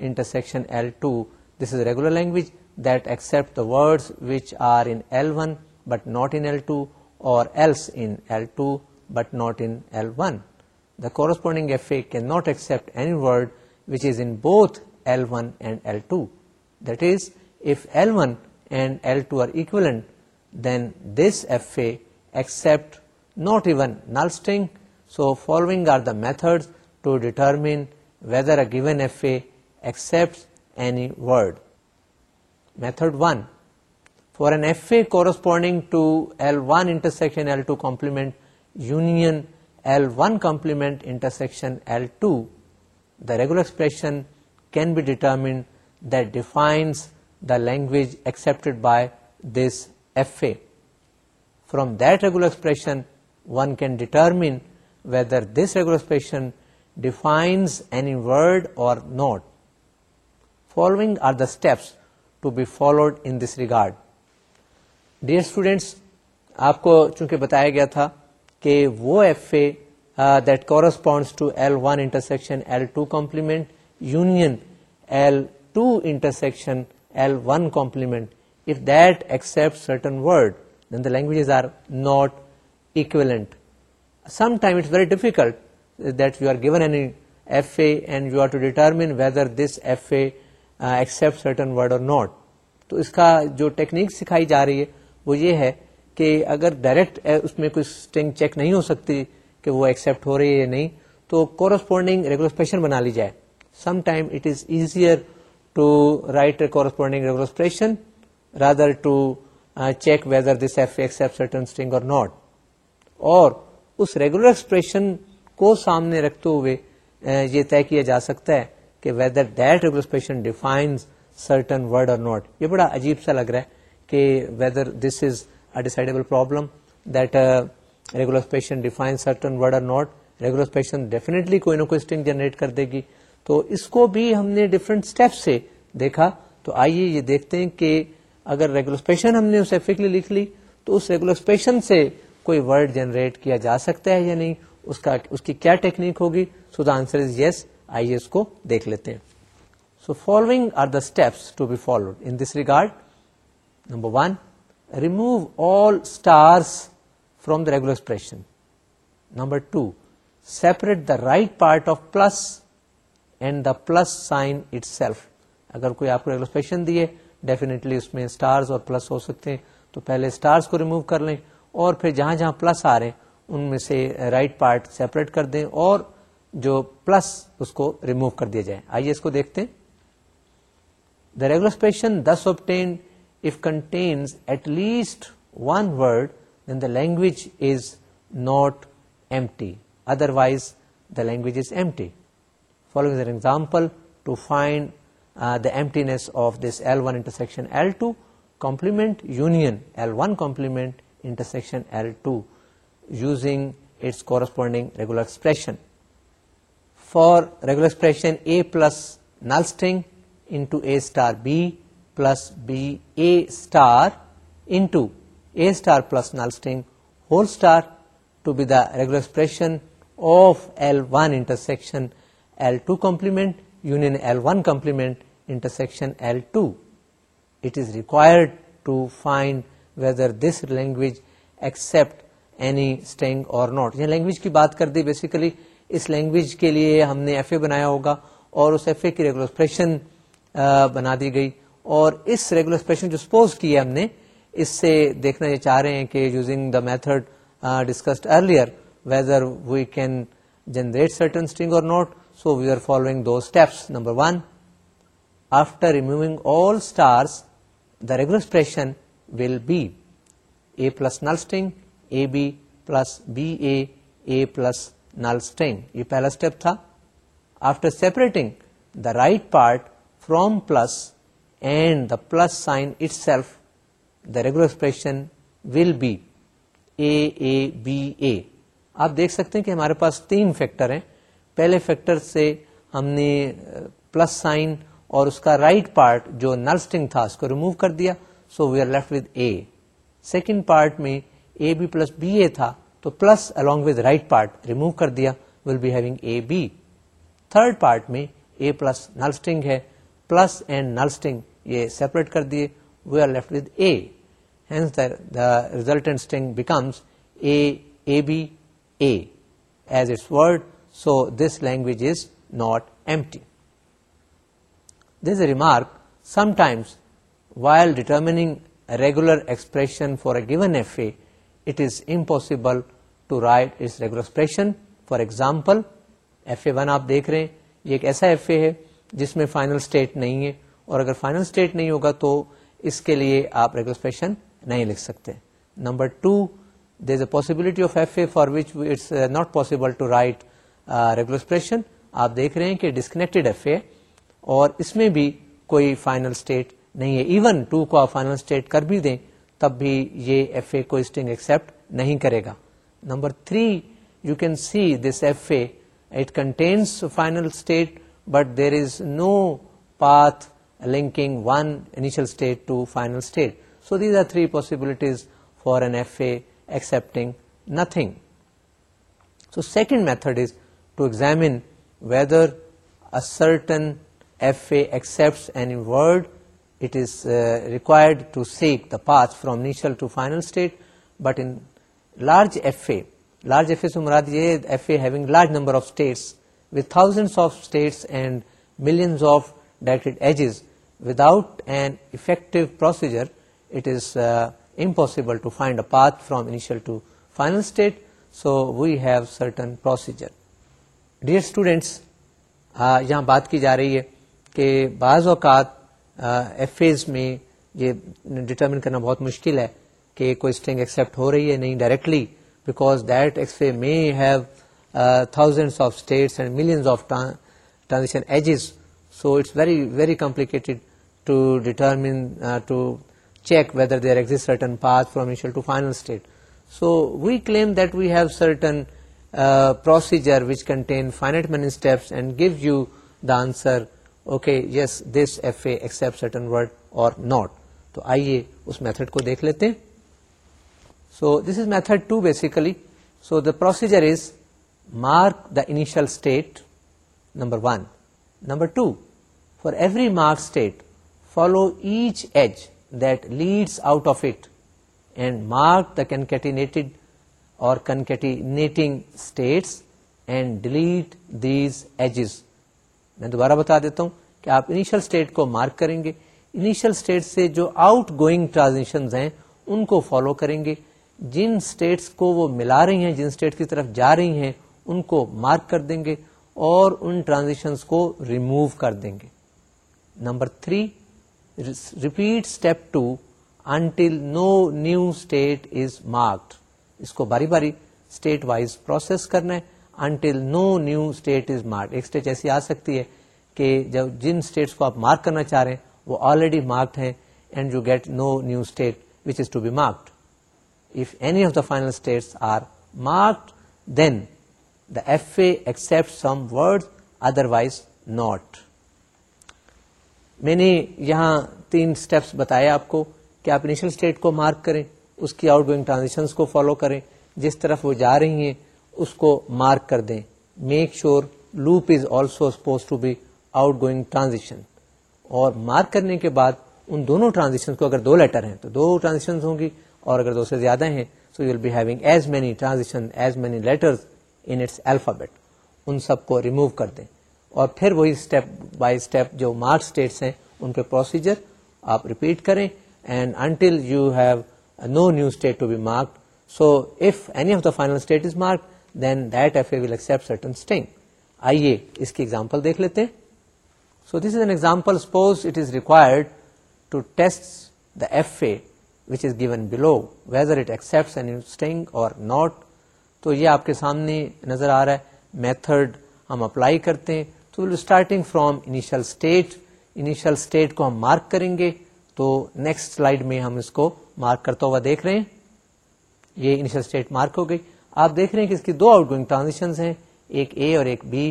Speaker 1: intersection L2. This is regular language that accepts the words which are in L1 but not in L2, or else in L2 but not in L1. The corresponding FA cannot accept any word which is in both L1 and L2. That is, if L1 and L2 are equivalent, then this FA accepts not even null string. So following are the methods to determine whether a given FA accepts any word. Method 1. For an FA corresponding to L1 intersection L2 complement union L1 complement intersection L2, the regular expression can be determined that defines the language accepted by this FA. From that regular expression, one can determine whether this regular expression defines any word or not following are the steps to be followed in this regard dear students آپ کو چونکہ بتایا گیا تھا کہ وہ F A that corresponds to L one intersection L two complement union L two intersection L one complement if that accept certain word then the languages are not equivalent some time it's very difficult that we are given F A and we are to determine whether this F A accept certain word or not تو اس کا جو technique سکھائی جا رہی ہے وہ یہ ہے کہ اگر ڈائریکٹ uh, اس میں کوئی اسٹنگ چیک نہیں ہو سکتی کہ وہ ایکسپٹ ہو رہی ہے یا نہیں تو کورسپونڈنگ ریگولسپریشن بنا لی جائے some time it is easier to write a corresponding regular expression rather to check whether this F accept certain string or not اور اس ریگولر ایکسپریشن کو سامنے رکھتے ہوئے یہ طے کیا جا سکتا ہے کہ whether that regular expression defines certain word or not یہ بڑا عجیب سا لگ رہا ہے کہ whether this is a decidable problem that regular expression define certain word or not regular expression definitely کوئی نہ کوئی اسٹنگ جنریٹ کر دے گی تو اس کو بھی ہم نے ڈفرینٹ اسٹیپ سے دیکھا تو آئیے یہ دیکھتے ہیں کہ اگر ریگولر ایکسپریشن ہم نے اسے اسپیسیفکلی لکھ لی تو اس ریگولر ایکسپریشن سے کوئی ورڈ جنریٹ کیا جا سکتا ہے یا نہیں اس کا اس کی کیا ٹیکنیک ہوگی so the answer is yes آئیے اس کو دیکھ لیتے ہیں so following are the steps to be followed in this regard number one remove all stars from the regular expression number two separate the right part of plus and the plus sign itself اگر کوئی آپ کو regular expression دیے ڈیفینے اس میں stars اور plus ہو سکتے ہیں تو پہلے اسٹارس کو ریموو کر لیں اور پھر جہاں جہاں پلس آ رہے ہیں ان میں سے رائٹ پارٹ سیپریٹ کر دیں اور جو پلس اس کو ریموو کر دیا جائے آئیے اس کو دیکھتے the regular this obtain if contains at least one word then the language is not empty otherwise the language is empty follows an example to find the emptiness of this L one intersection L two complement union L one complement شن L two using its corresponding regular for regular to be regular of L one intersection L two complement union complement intersection L two it required to find whether this language accept any string or not یہ language کی بات کر دی basically اس language کے لیے ہم نے ایف اے بنایا ہوگا اور اس ایف اے کی ریگولر ایکسپریشن بنا دی گئی اور اس ریگولر ایکسپریشن جو سپوز کی ہے ہم نے اس سے دیکھنا یہ چاہ رہے ہیں کہ using the method discussed earlier whether we can generate certain string or not so we are following do steps number one after removing all stars the regular expression will be A plus A B plus B A plus null string یہ پہلا step تھا after separating the right part from plus and the plus sign itself the will will be A B A آپ دیکھ سکتے ہیں کہ ہمارے پاس تین فیکٹر ہیں پہلے فیکٹر سے ہم نے پلس uh, سائن اور اس کا رائٹ right پارٹ جو نل اسٹنگ تھا اس کو ریموو کر دیا so we are left with A second part میں A B plus B A تھا تو plus along with right part remove کر دیا will be having A B third part میں اے پلس نلسٹنگ ہے پلس اینڈ نلسٹنگ یہ separate کر دیے we are left with A hence the string becomes A A B A as its word so this language is not empty remark times while determining regular expression for A G impossible for example F A one آپ دیکھ رہے ہیں ایک ایسا F A ہے جس میں final state نہیں ہے اور اگر فائنل اسٹیٹ نہیں ہوگا تو اس کے لیے آپ ریگولسپریشن نہیں لکھ سکتے number two this A possibility of F A for which it's not possible to write regular expression آپ دیکھ رہے ہیں کہ ڈسکنیکٹڈ ایف اے اور اس میں بھی کوئی فائنل اسٹیٹ نہیں ہے ایون ٹو کو آپ فائنل اسٹیٹ کر بھی دیں تب بھی یہ ایف اے کو اسٹنگ ایکسپٹ نہیں کرے گا number three you can see this F A it contains final state but there is no path linking one initial state to final state so these are three possibilities for an F A accepting nothing so second method is to examine whether a certain F A accept an word it is required to seek the path from initial to final state but in large F A large F A F A large number it is impossible A path from initial state so we have certain procedure dear students ہاں یہاں بات کی جا رہی ہے کہ بعض اوقات ایف ایز میں یہ ڈٹرمن کرنا بہت مشکل ہے کہ کوئی اسٹرنگ ایکسپٹ ہو رہی ہے نہیں directly because that that may have have of of states and and transaction edges so so it's very very complicated to to to determine check whether there exist certain certain from final state we we claim procedure which contain finite steps give you the answer okay yes this F A accept certain word or not تو آئیے اس method کو دیکھ لیتے ہیں so this is method two basically so the procedure is mark the initial state number one number two for every mark state follow each edge that leads out of it and mark the concatenated or concatenating states and delete these edges میں دوبارہ بتا دیتا ہوں کہ آپ initial state کو mark کریں گے انیشل اسٹیٹ سے جو آؤٹ گوئنگ ٹرانزیکشن ہیں ان کو فالو کریں گے جن اسٹیٹس کو وہ ملا رہی ہیں جن اسٹیٹ کی طرف جا رہی ہیں ان کو مارک کر دیں گے اور ان ٹرانزیکشن کو ریمو کر دیں گے number three repeat step two until no new state is marked اس کو باری باری اسٹیٹ وائز پروسیس کرنا ہے until no new state is mark ایک اسٹیٹ ایسی آ سکتی ہے کہ جب جن اسٹیٹس کو آپ مارک کرنا چاہ رہے ہیں وہ آلریڈی مارکڈ ہیں and you get no new state which is to be marked if any of the final state are marked then the F A accept some word otherwise not میں نے یہاں تین اسٹیپس بتایا آپ کو کہ آپ انیشل اسٹیٹ کو مارک کریں اس کی آؤٹ گوئنگ ٹرانزیکشن کو فالو کریں جس طرف وہ جا رہی ہیں اس کو مارک کر دیں make sure loop is also suppose to be outgoing transaction اور مارک کرنے کے بعد ان دونوں ٹرانزیکشن کو اگر دو لیٹر ہیں تو دو ٹرانزیکشن ہوں گی اور اگر دو سے زیادہ ہیں you be having as many transaction as many letter in its alphabet ان سب کو ریموو کر دیں اور پھر وہی اسٹیپ بائی اسٹیپ جو مارک اسٹیٹس ہیں ان پہ پروسیجر آپ ریپیٹ کریں and until you have no new state to be marked so if any of the final state is mark then that FA will accept certain string. آئیے اس کی example دیکھ لیتے ہیں so this is an example suppose it is required to test the F A which is given below whether it accept or not تو یہ آپ کے سامنے نظر آ رہا ہے میتھڈ ہم اپلائی کرتے ہیں تو starting from initial state initial state کو ہم مارک کریں گے تو نیکسٹ سلائڈ میں ہم اس کو مارک کرتا ہوا دیکھ رہے ہیں یہ انیشل اسٹیٹ مارک ہو گئی آپ دیکھ رہے ہیں کہ اس کی دو آؤٹ گوئنگ ٹرانزیکشن ہیں ایک اے اور ایک بی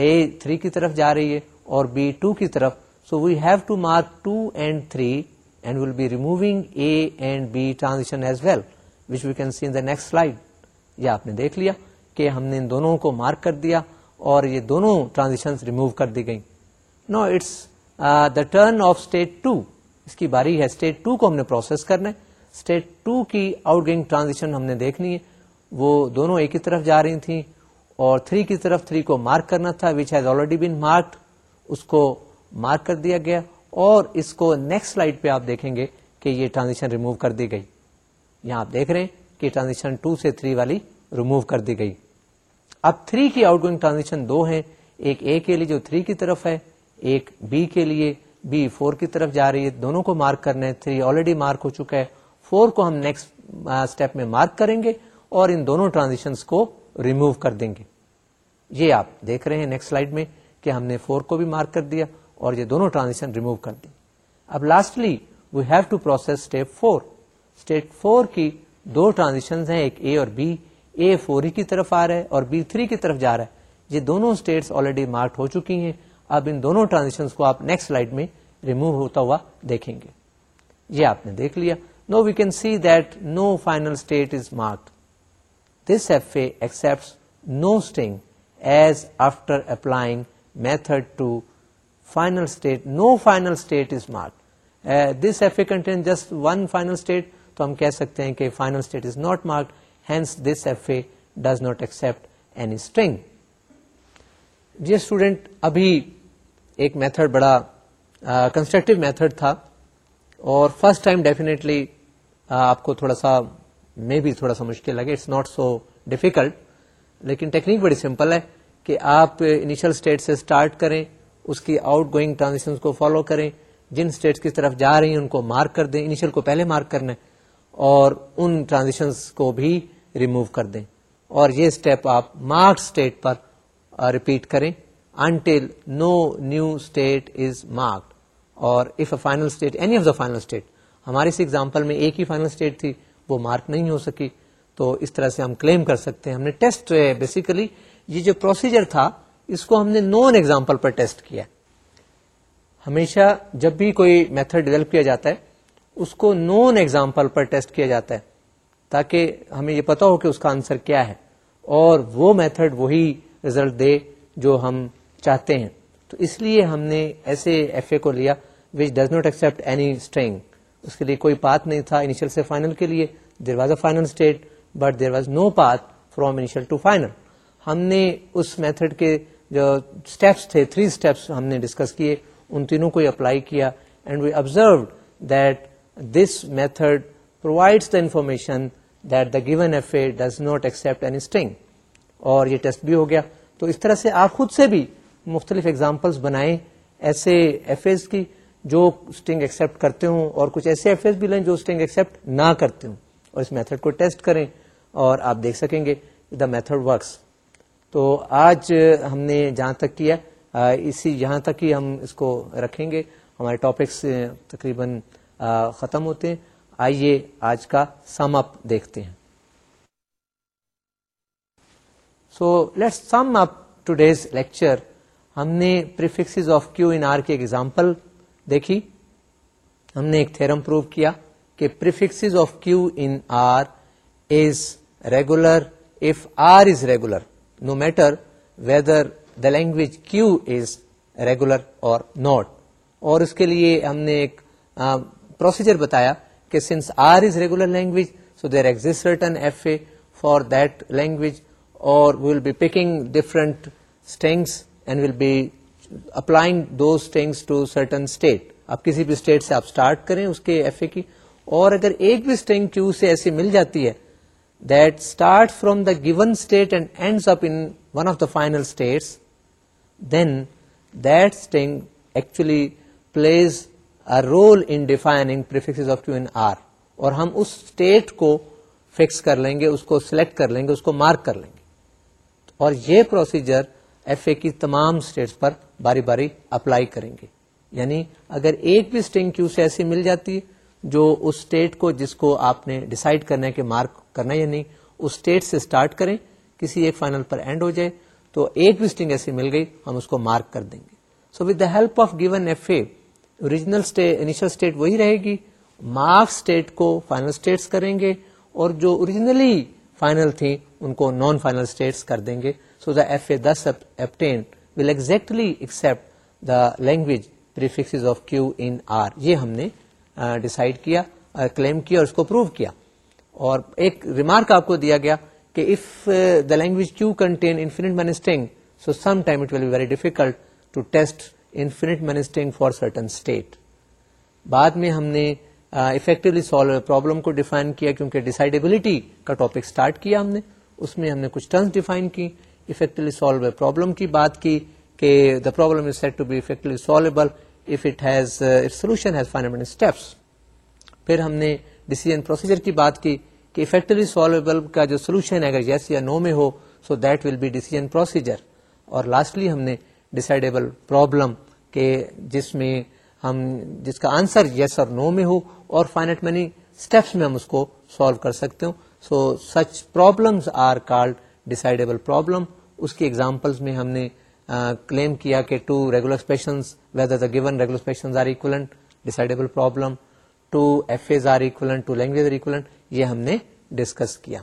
Speaker 1: اے تھری کی طرف جا رہی ہے اور بی ٹو کی طرف so we have to mark two and three and will be removing A and B transaction as well which we can see the next slide یہ آپ نے دیکھ لیا کہ ہم نے ان دونوں کو مارک کر دیا اور یہ دونوں ٹرانزیکشن ریموو کر دی گئیں now it's the turn of state two اس کی باری ہے اسٹیٹ ٹو کو ہم نے پروسیس کرنا ہے اسٹیٹ ٹو کی آؤٹ گوئنگ ٹرانزیکشن ہم نے دیکھنی ہے وہ دونوں ایک کی طرف جا رہی تھیں اور تھری کی طرف تھری کو مارک کرنا تھا which has already been marked اس کو مارک کر دیا گیا اور اس کو نیکسٹ سلائڈ پہ آپ دیکھیں گے کہ یہ ٹرانزیشن ریموو کر دی گئی یہاں آپ دیکھ رہے ہیں کہ ٹرانزیشن ٹو سے تھری والی ریموو کر دی گئی اب تھری کی آؤٹ گوئنگ ٹرانزیکشن دو ہے ایک اے کے لیے جو تھری کی طرف ہے ایک بی کے لیے بی فور کی طرف جا رہی ہے دونوں کو مارک کرنا ہے تھری آلریڈی مارک ہو چکا ہے فور کو ہم نیکسٹ اسٹیپ میں مارک کریں گے اور ان دونوں ٹرانزیشنز کو ریموو کر دیں گے یہ آپ دیکھ رہے ہیں نیکسٹ سلائڈ میں کہ ہم نے فور کو بھی مارک کر دیا اور یہ دونوں ٹرانزیشن ریموو کر دی اب lastly we have to process step four step four کی دو ٹرانزیشنز ہیں ایک اے اور بی اے فور کی طرف آ رہا ہے اور بی تھری کی طرف جا رہا ہے یہ دونوں اسٹیٹس آلریڈی مارکڈ ہو چکی ہیں اب ان دونوں ٹرانزیشن کو آپ نیکسٹ سلائڈ میں ریموو ہوتا ہوا دیکھیں گے یہ آپ نے دیکھ لیا now we can see that no final state is marked no string is after applying method two final just one final state تو ہم کہہ سکتے ہیں کہ final state is not mark hence this F A does not accept any string یہ student ابھی ایک method بڑا کنسٹرکٹیو میتھڈ تھا اور فرسٹ ٹائم ڈیفینیٹلی آپ کو تھوڑا سا میں بھی تھوڑا سا مشکل لگے اٹس ناٹ سو ڈیفیکلٹ لیکن ٹیکنیک بڑی سمپل ہے کہ آپ انیشل اسٹیٹ سے اسٹارٹ کریں اس کی آؤٹ گوئنگ ٹرانزیکشن کو فالو کریں جن اسٹیٹس کی طرف جا رہی ہیں ان کو مارک کر دیں انیشل کو پہلے مارک کرنا ہے اور ان ٹرانزیکشن کو بھی ریموو کر دیں اور یہ اسٹیپ آپ مارک اسٹیٹ پر ریپیٹ کریں until no new state is mark or if a final state any of the final state ہماری اس ایگزامپل میں ایک ہی فائنل اسٹیٹ تھی وہ مارک نہیں ہو سکی تو اس طرح سے ہم کلیم کر سکتے ہیں ہم نے ٹیسٹ بیسیکلی یہ جو پروسیجر تھا اس کو ہم نے نون ایگزامپل پر ٹیسٹ کیا ہمیشہ جب بھی کوئی میتھڈ ڈیولپ کیا جاتا ہے اس کو نون ایگزامپل پر ٹیسٹ کیا جاتا ہے تاکہ ہمیں یہ پتا ہو کہ اس کا آنسر کیا ہے اور وہ میتھڈ وہی ریزلٹ دے جو ہم چاہتے ہیں تو اس لیے ہم نے ایسے ایف اے کو لیا which does not accept any string اس کے لیے کوئی پات نہیں تھا انیشیل سے فائنل کے لیے there was a final state but there was no path from initial to final ہم نے اس میتھڈ کے جو اسٹیپس تھے تھری اسٹیپس ہم نے ڈسکس کیے ان تینوں کو اپلائی کیا and we observed that this method provides the information that the given F A does not accept any string اور یہ ٹیسٹ بھی ہو گیا تو اس طرح سے آپ خود سے بھی مختلف اگزامپلس بنائیں ایسے ایف از کی جو اسٹنگ ایکسپٹ کرتے ہوں اور کچھ ایسے ایس بھی لیں جو اسٹنگ ایکسپٹ نہ کرتے ہوں اور اس میتھڈ کو ٹیسٹ کریں اور آپ دیکھ سکیں گے دا میتھڈ ورکس تو آج ہم نے جہاں تک کیا اسی یہاں تک ہی ہم اس کو رکھیں گے ہمارے ٹاپکس تقریباً ختم ہوتے ہیں آئیے آج کا سم اپ دیکھتے ہیں so let sum up lecture ہم نے prefixes of Q in R کے ایگزامپل دیکھی ہم نے ایک تھرم پروو کیا کہ of Q in R is regular if R is regular no matter whether the language Q is regular or not اور اس کے لیے ہم نے ایک پروسیجر بتایا کہ since R is regular language so there exist written F A for that language اور will will be be different strings and applying those things to certain state آپ کسی بھی اسٹیٹ سے آپ اسٹارٹ کریں اس کے ایف اے کی اور اگر ایک بھی اسٹنگ کیو سے ایسی مل جاتی ہے that start from the given state and end up in one of the final states then that string actually plays a role in defining of Q in R اور ہم اس اسٹیٹ کو فکس کر لیں گے اس کو سلیکٹ کر لیں گے اس کو مارک کر لیں گے اور یہ پروسیجر ایف اے کی تمام اسٹیٹس پر باری باری اپلائی کریں گے یعنی اگر ایک بھی اسٹنگ کیو سے ایسی مل جاتی جو اس اسٹیٹ کو جس کو آپ نے ڈسائڈ کرنا ہے کہ مارک کرنا یا نہیں اس اسٹیٹ سے اسٹارٹ کریں کسی ایک فائنل پر اینڈ ہو جائے تو ایک بھی اسٹنگ ایسی مل گئی ہم اس کو مارک کر دیں گے so with the help of given F A original initial state state وہی رہے گی مارک کو فائنل اسٹیٹس کریں گے اور جو اوریجنلی فائنل تھیں ان کو نان فائنل اسٹیٹس کر دیں گے so the F A this obtain will exactly accept language of Q R یہ ہم نے ڈسائڈ کیا کیا کیا کلیم اور اور اس کو کو پروو ایک ریمارک آپ دیا گیا کہ بعد میں ہم نے افیکٹولی سالو پرابلم کو ڈیفائن کیا کیونکہ ڈسائڈلٹی کا ٹاپک اسٹارٹ کیا ہم نے اس میں ہم نے کچھ ٹرمس ڈیفائن کی افیکٹلی سالو پرابلم کی بات کی کہ the problem is set to be effectively solvable if it has has solution final steps پھر ہم نے ڈیسیجن پروسیجر کی بات کی کہ افیکٹلی سالویبل کا جو سولوشن ہے اگر یس یا نو میں ہو so that will be decision procedure اور لاسٹلی ہم نے ڈیسائڈیبل پرابلم کہ جس میں ہم جس کا آنسر یس اور نو میں ہو اور فائنٹ مینی اسٹیپس میں ہم اس کو سالو کر سکتے ہوں so such are called decidable problem اس کی ایگزامپلس میں ہم نے کلیم کیا کہ two regular expressions whether the given regular expressions are equivalent decidable problem two F As are equivalent two language are equivalent یہ ہم نے ڈسکس کیا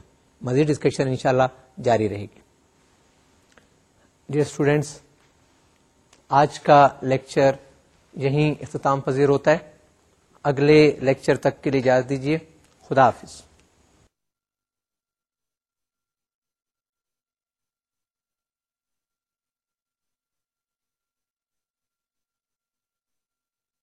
Speaker 1: مزید ڈسکشن انشاءاللہ جاری رہے گی ڈیئر اسٹوڈینٹس آج کا لیکچر یہیں اختتام پذیر ہوتا ہے اگلے لیکچر تک کے لیے اجازت دیجیے خدا حافظ